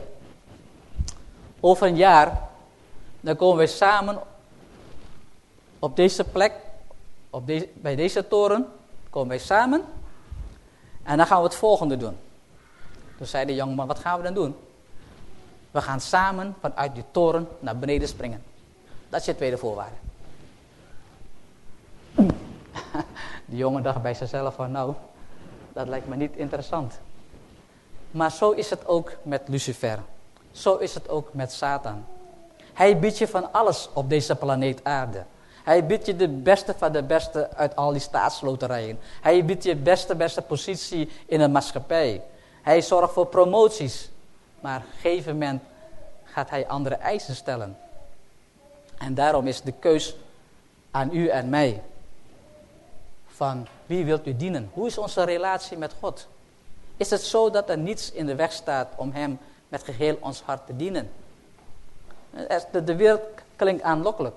over een jaar, dan komen we samen op deze plek, op deze, bij deze toren, komen wij samen en dan gaan we het volgende doen. Toen zei de jongeman, wat gaan we dan doen? We gaan samen vanuit die toren naar beneden springen. Dat is je tweede voorwaarde. Die jongen dacht bij zichzelf van nou, dat lijkt me niet interessant. Maar zo is het ook met Lucifer. Zo is het ook met Satan. Hij biedt je van alles op deze planeet aarde. Hij biedt je de beste van de beste uit al die staatsloterijen. Hij biedt je de beste, beste positie in een maatschappij. Hij zorgt voor promoties. Maar op een gegeven moment gaat hij andere eisen stellen. En daarom is de keus aan u en mij. Van wie wilt u dienen? Hoe is onze relatie met God? Is het zo dat er niets in de weg staat om hem met geheel ons hart te dienen? De, wereld klinkt aanlokkelijk.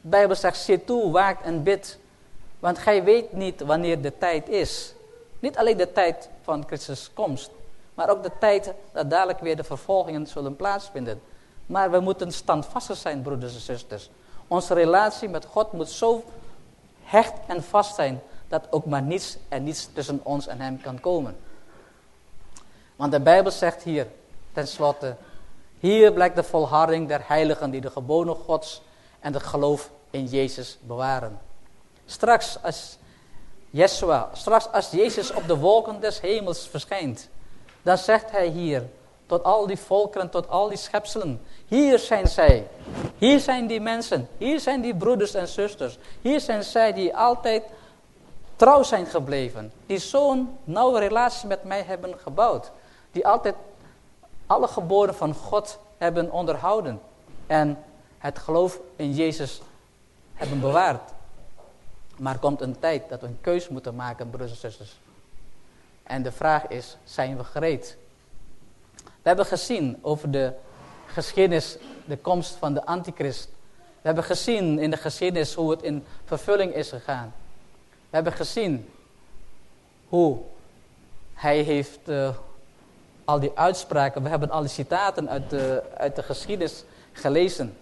De Bijbel zegt, zit toe, waakt en bid. Want gij weet niet wanneer de tijd is. Niet alleen de tijd van Christus komst. Maar ook de tijd dat dadelijk weer de vervolgingen zullen plaatsvinden. Maar we moeten standvastig zijn, broeders en zusters. Onze relatie met God moet zo hecht en vast zijn dat ook maar niets en niets tussen ons en hem kan komen. Want de Bijbel zegt hier, tenslotte, hier blijkt de volharding der heiligen die de geboden gods en het geloof in Jezus bewaren. Straks als Yeshua, straks als Jezus op de wolken des hemels verschijnt, dan zegt hij hier tot al die volkeren, tot al die schepselen, hier zijn zij, hier zijn die mensen, hier zijn die broeders en zusters, hier zijn zij die altijd trouw zijn gebleven, die zo'n nauwe relatie met mij hebben gebouwd, die altijd alle geboden van God hebben onderhouden en het geloof in Jezus hebben bewaard. Maar er komt een tijd dat we een keus moeten maken, broeders en zusters. En de vraag is, zijn we gereed? We hebben gezien over de geschiedenis, de komst van de antichrist. We hebben gezien in de geschiedenis hoe het in vervulling is gegaan. We hebben gezien hoe hij heeft uh, al die uitspraken, we hebben al die citaten uit de, uit de geschiedenis gelezen.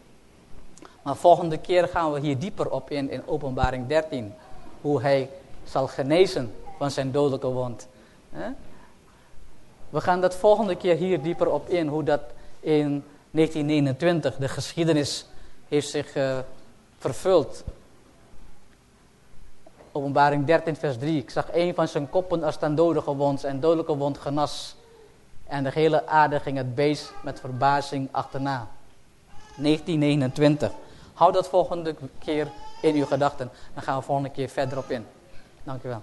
Maar volgende keer gaan we hier dieper op in, in openbaring 13. Hoe hij zal genezen van zijn dodelijke wond. We gaan dat volgende keer hier dieper op in. Hoe dat in 1929, de geschiedenis heeft zich uh, vervuld. Openbaring 13 vers 3. Ik zag een van zijn koppen als ten dode gewond en dodelijke wond genas. En de hele aarde ging het beest met verbazing achterna. 1929. Hou dat volgende keer in uw gedachten. Dan gaan we volgende keer verder op in. Dank u wel.